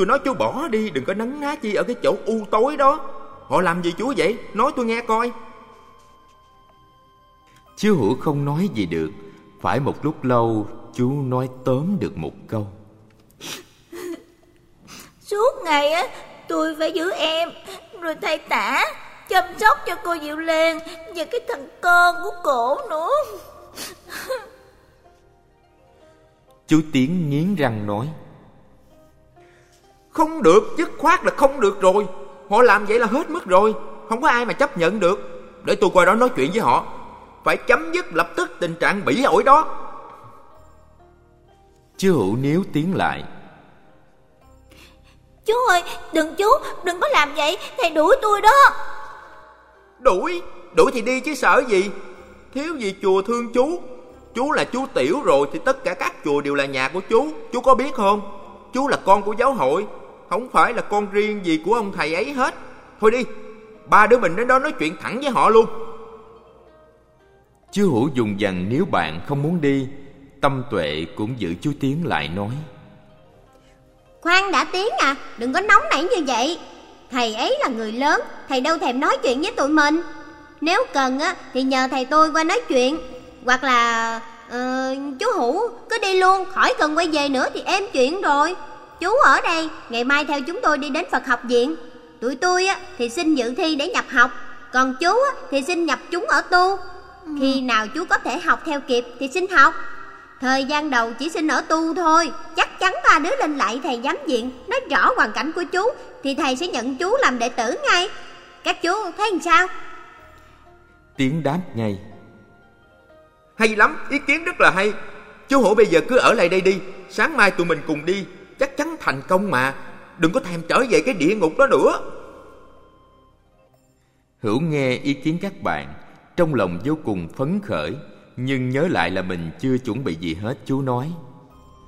Tôi nói chú bỏ đi đừng có nấn ná chi ở cái chỗ u tối đó Họ làm gì chú vậy Nói tôi nghe coi Chú Hữu không nói gì được Phải một lúc lâu chú nói tóm được một câu *laughs* Suốt ngày á tôi phải giữ em rồi thay tả chăm sóc cho cô Diệu Lan và cái thằng con của cổ nữa. *laughs* Chú Tiến nghiến răng nói. Không được, dứt khoát là không được rồi. Họ làm vậy là hết mất rồi. Không có ai mà chấp nhận được. Để tôi qua đó nói chuyện với họ. Phải chấm dứt lập tức tình trạng bỉ ổi đó. Chú Hữu níu tiến lại Chú ơi đừng chú Đừng có làm vậy Thầy đuổi tôi đó Đuổi Đuổi thì đi chứ sợ gì Thiếu gì chùa thương chú Chú là chú tiểu rồi Thì tất cả các chùa đều là nhà của chú Chú có biết không Chú là con của giáo hội Không phải là con riêng gì của ông thầy ấy hết. Thôi đi Ba đứa mình đến đó nói chuyện thẳng với họ luôn. Chú Hữu dùng dằn nếu bạn không muốn đi Tâm tuệ cũng giữ chú Tiến lại nói. Khoan đã tiếng à Đừng có nóng nảy như vậy. Thầy ấy là người lớn Thầy đâu thèm nói chuyện với tụi mình. Nếu cần á thì nhờ thầy tôi qua nói chuyện. Hoặc là uh, Chú Hữu cứ đi luôn Khỏi cần quay về nữa thì em chuyện rồi Chú ở đây Ngày mai theo chúng tôi đi đến Phật học viện. Tụi tôi á thì xin dự thi để nhập học. Còn chú á thì xin nhập chúng ở tu. Khi nào chú có thể học theo kịp thì xin học. Thời gian đầu chỉ xin ở tu thôi. Chắc chắn ba đứa lên lại thầy giám diện Nói rõ hoàn cảnh của chú Thì thầy sẽ nhận chú làm đệ tử ngay. Các chú thấy làm sao? Tiến đáp ngay Hay lắm, ý kiến rất là hay. Chú Hữu bây giờ cứ ở lại đây đi. Sáng mai tụi mình cùng đi Chắc chắn thành công mà. Đừng có thèm trở về cái địa ngục đó nữa. Hữu nghe ý kiến các bạn Trong lòng vô cùng phấn khởi Nhưng nhớ lại là mình chưa chuẩn bị gì hết chú nói.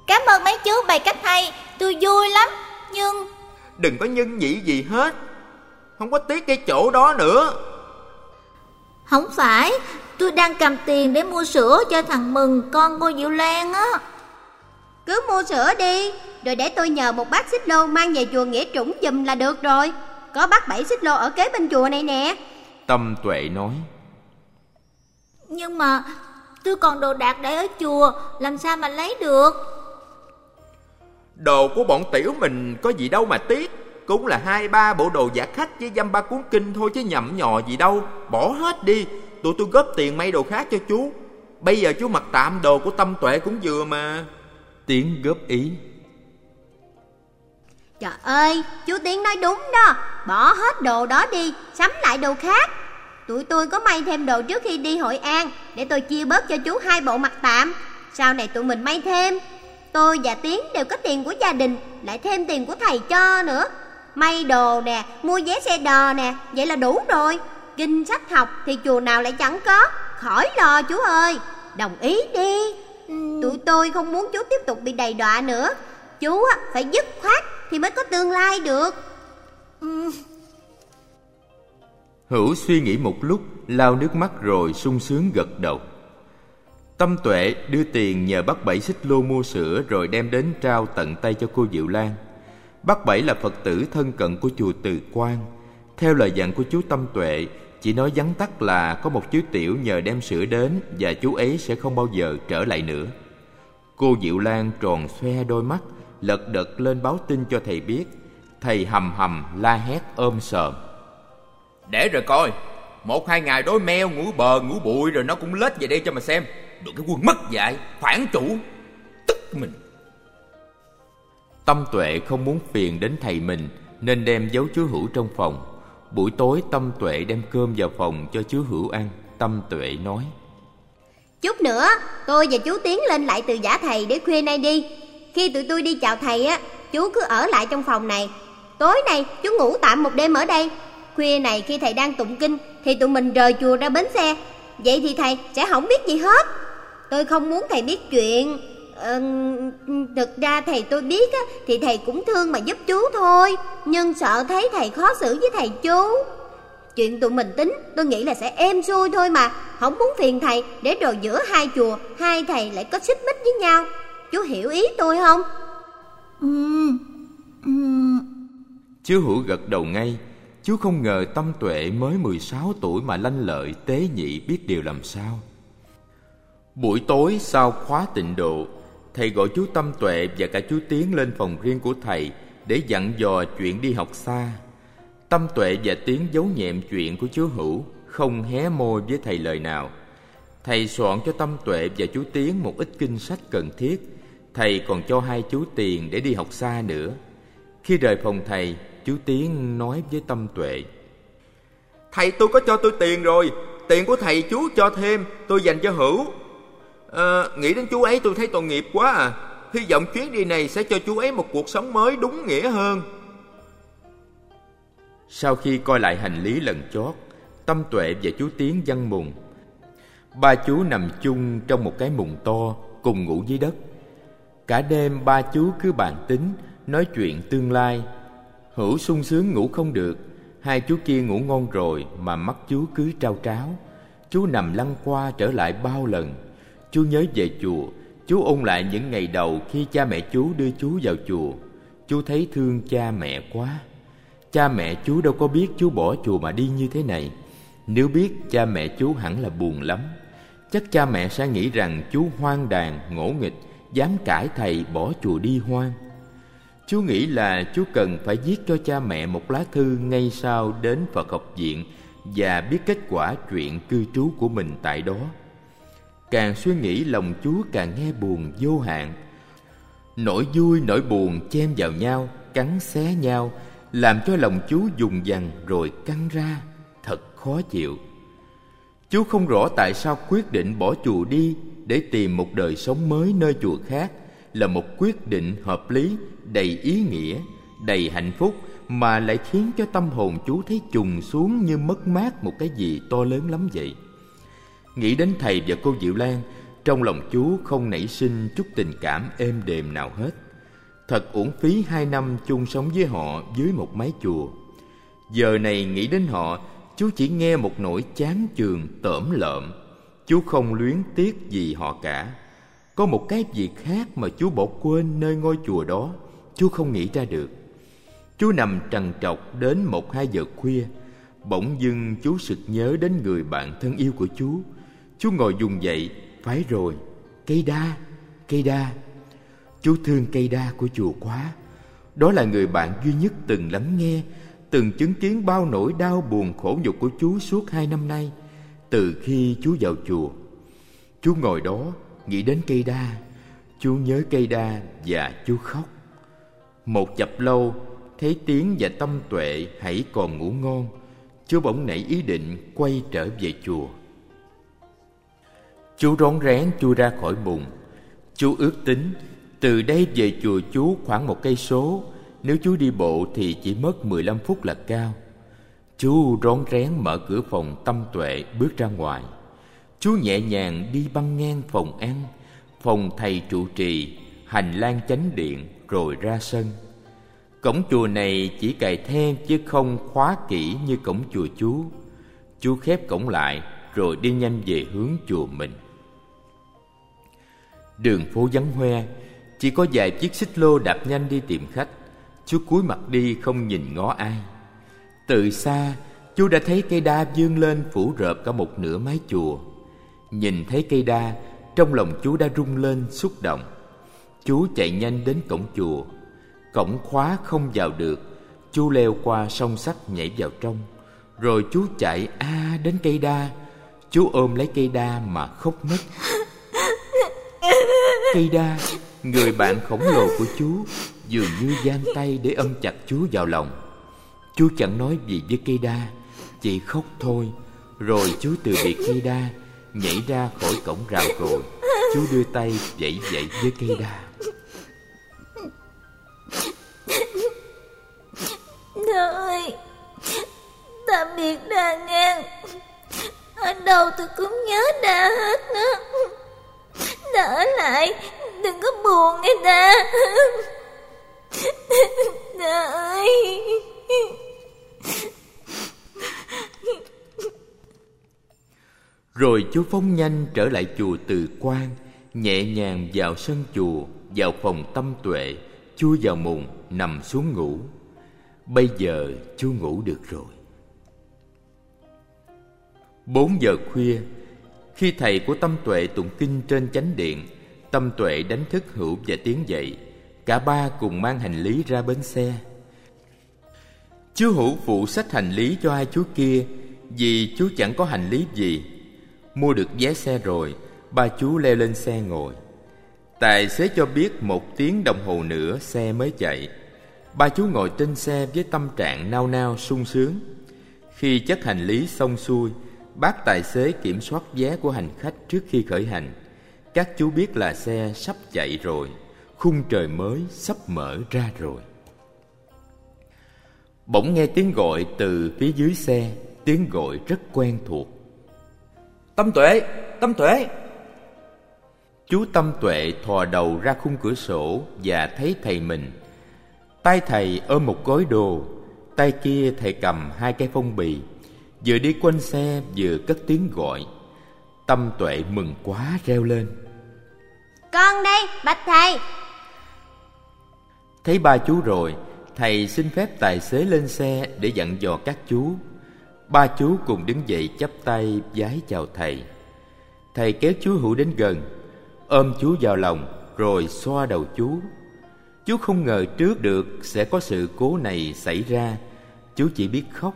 Cảm ơn mấy chú bày cách hay Tôi vui lắm Nhưng Đừng có nhân nhị gì hết. Không có tiếc cái chỗ đó nữa. Không phải Tôi đang cầm tiền để mua sữa cho thằng Mừng con cô Diệu Lan á Cứ mua sữa đi. Rồi để tôi nhờ một bác xích lô mang về chùa Nghĩa Trũng giùm là được rồi. Có bác bảy xích lô ở kế bên chùa này nè. Tâm tuệ nói. Nhưng mà tôi còn đồ đạc để ở chùa Làm sao mà lấy được? Đồ của bọn tiểu mình có gì đâu mà tiếc. Cũng là hai ba bộ đồ giả khách với dăm ba cuốn kinh thôi chứ nhậm nhò gì đâu. Bỏ hết đi. Tụi tôi góp tiền may đồ khác cho chú. Bây giờ chú mặc tạm đồ của tâm tuệ cũng vừa mà Tiến góp ý. Trời ơi, chú Tiến nói đúng đó. Bỏ hết đồ đó đi, sắm lại đồ khác. Tụi tôi có may thêm đồ trước khi đi Hội An Để tôi chia bớt cho chú hai bộ mặt tạm. Sau này tụi mình may thêm. Tôi và Tiến đều có tiền của gia đình Lại thêm tiền của thầy cho nữa. May đồ nè, mua vé xe đò nè Vậy là đủ rồi. Kinh sách học thì chùa nào lại chẳng có? Khỏi lo chú ơi. Đồng ý đi. Tụi tôi không muốn chú tiếp tục bị đầy đọa nữa. Chú á, phải dứt khoát thì mới có tương lai được. Hữu suy nghĩ một lúc Lau nước mắt rồi sung sướng gật đầu. Tâm tuệ đưa tiền nhờ bác Bảy xích lô mua sữa Rồi đem đến trao tận tay cho cô Diệu Lan. Bác Bảy là Phật tử thân cận của chùa Từ Quan Theo lời dặn của chú Tâm Tuệ Chỉ nói vắn tắt là có một chú tiểu nhờ đem sữa đến Và chú ấy sẽ không bao giờ trở lại nữa. Cô Diệu Lan tròn xoe đôi mắt Lật đật lên báo tin cho thầy biết. Thầy hầm hầm la hét ôm sờm. Để rồi coi Một hai ngày đói meo ngủ bờ ngủ bụi Rồi nó cũng lết về đây cho mà xem. Được cái quân mất dạy Phản chủ Tức mình. Tâm tuệ không muốn phiền đến thầy mình Nên đem giấu chú Hữu trong phòng Buổi tối Tâm tuệ đem cơm vào phòng cho chú Hữu ăn Tâm tuệ nói. Chút nữa, tôi và chú Tiến lên lại từ giả thầy để khuya nay đi. Khi tụi tôi đi chào thầy á, Chú cứ ở lại trong phòng này. Tối nay, chú ngủ tạm một đêm ở đây. Khuya này khi thầy đang tụng kinh, Thì tụi mình rời chùa ra bến xe. Vậy thì thầy sẽ không biết gì hết. Tôi không muốn thầy biết chuyện ờ, Thực ra thầy tôi biết á, Thì thầy cũng thương mà giúp chú thôi Nhưng sợ thấy thầy khó xử với thầy chú. Chuyện tụi mình tính tôi nghĩ là sẽ êm xuôi thôi mà Không muốn phiền thầy Để rồi giữa hai chùa Hai thầy lại có xích mích với nhau. Chú hiểu ý tôi không? Ừ Ừ Chú Hữu gật đầu ngay Chú không ngờ tâm tuệ mới 16 tuổi mà lanh lợi tế nhị biết điều làm sao. Buổi tối sau khóa tịnh độ Thầy gọi chú Tâm Tuệ và cả chú Tiến lên phòng riêng của thầy Để dặn dò chuyện đi học xa. Tâm Tuệ và Tiến giấu nhẹm chuyện của chú Hữu, Không hé môi với thầy lời nào. Thầy soạn cho Tâm Tuệ và chú Tiến một ít kinh sách cần thiết. Thầy còn cho hai chú tiền để đi học xa nữa. Khi rời phòng thầy, Chú Tiến nói với Tâm Tuệ. Thầy, tôi có cho tôi tiền rồi. Tiền của thầy chú cho thêm. Tôi dành cho Hữu à, Nghĩ đến chú ấy tôi thấy tội nghiệp quá à. Hy vọng chuyến đi này sẽ cho chú ấy một cuộc sống mới đúng nghĩa hơn. Sau khi coi lại hành lý lần chót Tâm Tuệ và chú Tiến văn mùng. Ba chú nằm chung trong một cái mùng to Cùng ngủ dưới đất. Cả đêm ba chú cứ bàn tính Nói chuyện tương lai. Hữu sung sướng ngủ không được Hai chú kia ngủ ngon rồi Mà mắt chú cứ trao tráo. Chú nằm lăn qua trở lại bao lần. Chú nhớ về chùa Chú ôn lại những ngày đầu khi cha mẹ chú đưa chú vào chùa. Chú thấy thương cha mẹ quá. Cha mẹ chú đâu có biết chú bỏ chùa mà đi như thế này. Nếu biết cha mẹ chú hẳn là buồn lắm. Chắc cha mẹ sẽ nghĩ rằng chú hoang đàn, ngỗ nghịch Dám cãi thầy bỏ chùa đi hoang. Chú nghĩ là chú cần phải viết cho cha mẹ một lá thư ngay sau đến Phật học viện Và biết kết quả chuyện cư trú của mình tại đó càng suy nghĩ, lòng chúa càng nghe buồn, vô hạn. Nỗi vui, nỗi buồn chen vào nhau, cắn xé nhau, làm cho lòng chú dùng dằn rồi căng ra, thật khó chịu. Chú không rõ tại sao quyết định bỏ chùa đi để tìm một đời sống mới nơi chùa khác là một quyết định hợp lý, đầy ý nghĩa, đầy hạnh phúc mà lại khiến cho tâm hồn chú thấy trùng xuống như mất mát một cái gì to lớn lắm vậy nghĩ đến thầy và cô diệu lan, trong lòng chú không nảy sinh chút tình cảm êm đềm nào hết. Thật uổng phí hai năm chung sống với họ dưới một mái chùa. Giờ này nghĩ đến họ, chú chỉ nghe một nỗi chán chường, tởm lợm. Chú không luyến tiếc gì họ cả. Có một cái gì khác mà chú bỏ quên nơi ngôi chùa đó, chú không nghĩ ra được. Chú nằm trằn trọc đến một hai giờ khuya, bỗng dưng chú sực nhớ đến người bạn thân yêu của chú chú ngồi dùng dậy. Phải rồi, cây đa cây đa. Chú thương cây đa của chùa quá. Đó là người bạn duy nhất từng lắng nghe, từng chứng kiến bao nỗi đau buồn khổ nhục của chú suốt hai năm nay, từ khi chú vào chùa. Chú ngồi đó, nghĩ đến cây đa. Chú nhớ cây đa và chú khóc. Một chập lâu, thấy tiếng và tâm tuệ hãy còn ngủ ngon. Chú bỗng nảy ý định quay trở về chùa chú rón rén chui ra khỏi bùn. Chú ước tính, từ đây về chùa chú khoảng một cây số, nếu chú đi bộ thì chỉ mất 15 phút là cao. Chú rón rén mở cửa phòng tâm tuệ bước ra ngoài. Chú nhẹ nhàng đi băng ngang phòng ăn. Phòng thầy trụ trì, hành lang chánh điện rồi ra sân. Cổng chùa này chỉ cài then chứ không khóa kỹ như cổng chùa chú. Chú khép cổng lại rồi đi nhanh về hướng chùa mình đường phố vắng hoe, chỉ có vài chiếc xích lô đạp nhanh đi tìm khách. Chú cúi mặt đi không nhìn ngó ai. Từ xa, chú đã thấy cây đa vươn lên phủ rợp cả một nửa mái chùa. Nhìn thấy cây đa, trong lòng chú đã rung lên xúc động. Chú chạy nhanh đến cổng chùa. Cổng khóa không vào được, chú leo qua song sắt nhảy vào trong. Rồi chú chạy a đến cây đa. Chú ôm lấy cây đa mà khóc nấc. *laughs* cây đa người bạn khổng lồ của chú dường như giang tay để ôm chặt chú vào lòng. Chú chẳng nói gì với cây đa chỉ khóc thôi. Rồi chú từ biệt cây đa nhảy ra khỏi cổng rào rồi chú đưa tay vẫy vẫy với cây đa ơi Tạm biệt Đa ngang Ở đâu tôi cũng nhớ Đa hết nữa đỡ lại. Đừng có buồn nghe ta. *laughs* Đa ơi. Rồi chú phóng nhanh trở lại chùa Từ Quan Nhẹ nhàng vào sân chùa, Vào phòng tâm tuệ. Chui vào mùng, nằm xuống ngủ. Bây giờ chú ngủ được rồi. Bốn giờ khuya khi thầy của tâm tuệ tụng kinh trên chánh điện, Tâm tuệ đánh thức hữu và tiến dậy. Cả ba cùng mang hành lý ra bến xe. Chú hữu phụ sách hành lý cho hai chú kia, Vì chú chẳng có hành lý gì. Mua được vé xe rồi, Ba chú leo lên xe ngồi. Tài xế cho biết một tiếng đồng hồ nữa xe mới chạy. Ba chú ngồi trên xe với tâm trạng nao nao sung sướng. Khi chất hành lý xong xuôi Bác tài xế kiểm soát vé của hành khách trước khi khởi hành. Các chú biết là xe sắp chạy rồi Khung trời mới sắp mở ra rồi. Bỗng nghe tiếng gọi từ phía dưới xe Tiếng gọi rất quen thuộc. Tâm tuệ, tâm tuệ. Chú tâm tuệ thò đầu ra khung cửa sổ Và thấy thầy mình. Tay thầy ôm một gói đồ Tay kia thầy cầm hai cái phong bì. Vừa đi quanh xe vừa cất tiếng gọi. Tâm tuệ mừng quá reo lên. Con đây, bạch thầy. Thấy ba chú rồi Thầy xin phép tài xế lên xe để dặn dò các chú. Ba chú cùng đứng dậy chắp tay vái chào thầy. Thầy kéo chú Hữu đến gần Ôm chú vào lòng Rồi xoa đầu chú. Chú không ngờ trước được sẽ có sự cố này xảy ra. Chú chỉ biết khóc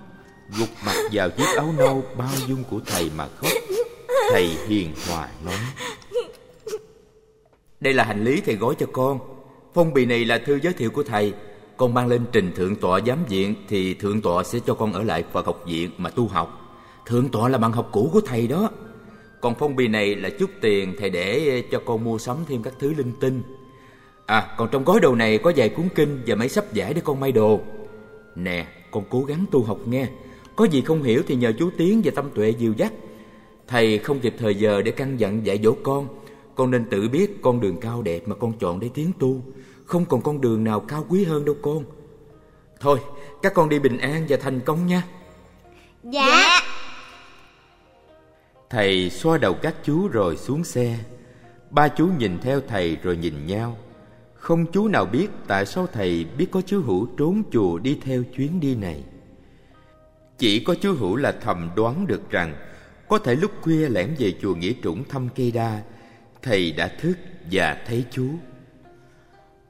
Gục mặt vào chiếc áo nâu bao dung của thầy mà khóc. Thầy hiền hòa nói, Đây là hành lý thầy gói cho con. Phong bì này là thư giới thiệu của thầy. Con mang lên trình thượng tọa giám viện Thì thượng tọa sẽ cho con ở lại Phật học viện mà tu học. Thượng tọa là bạn học cũ của thầy đó. Còn phong bì này là chút tiền Thầy để cho con mua sắm thêm các thứ linh tinh. À còn trong gói đồ này có vài cuốn kinh Và mấy sắp giải để con may đồ. Nè, con cố gắng tu học nghe. Có gì không hiểu thì nhờ chú Tiến và Tâm Tuệ dìu dắt. Thầy không kịp thời giờ để căn dặn dạy dỗ con Con nên tự biết con đường cao đẹp mà con chọn để tiến tu. Không còn con đường nào cao quý hơn đâu con. Thôi các con đi bình an và thành công nha. Dạ. Thầy xoa đầu các chú rồi xuống xe. Ba chú nhìn theo thầy rồi nhìn nhau. Không chú nào biết tại sao thầy biết có chú Hữu trốn chùa đi theo chuyến đi này Chỉ có chú Hữu là thầm đoán được rằng Có thể lúc khuya lẻn về chùa Nghĩa Trũng thăm cây đa Thầy đã thức và thấy chú.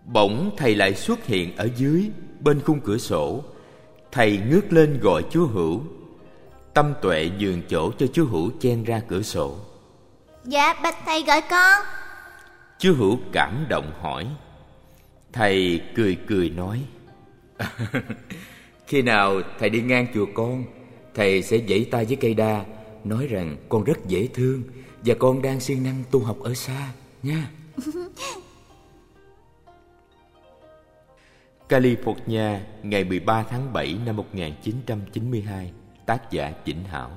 Bỗng thầy lại xuất hiện ở dưới Bên khung cửa sổ. Thầy ngước lên gọi chú Hữu. Tâm tuệ nhường chỗ cho chú Hữu chen ra cửa sổ. Dạ bạch thầy gọi con. Chú Hữu cảm động hỏi. Thầy cười cười nói *laughs* Khi nào thầy đi ngang chùa con, Thầy sẽ vẫy tay với cây đa, Nói rằng con rất dễ thương Và con đang siêng năng tu học ở xa, nha. *laughs* California, ngày 13 tháng 7 năm 1992 Tác giả Chỉnh Hảo.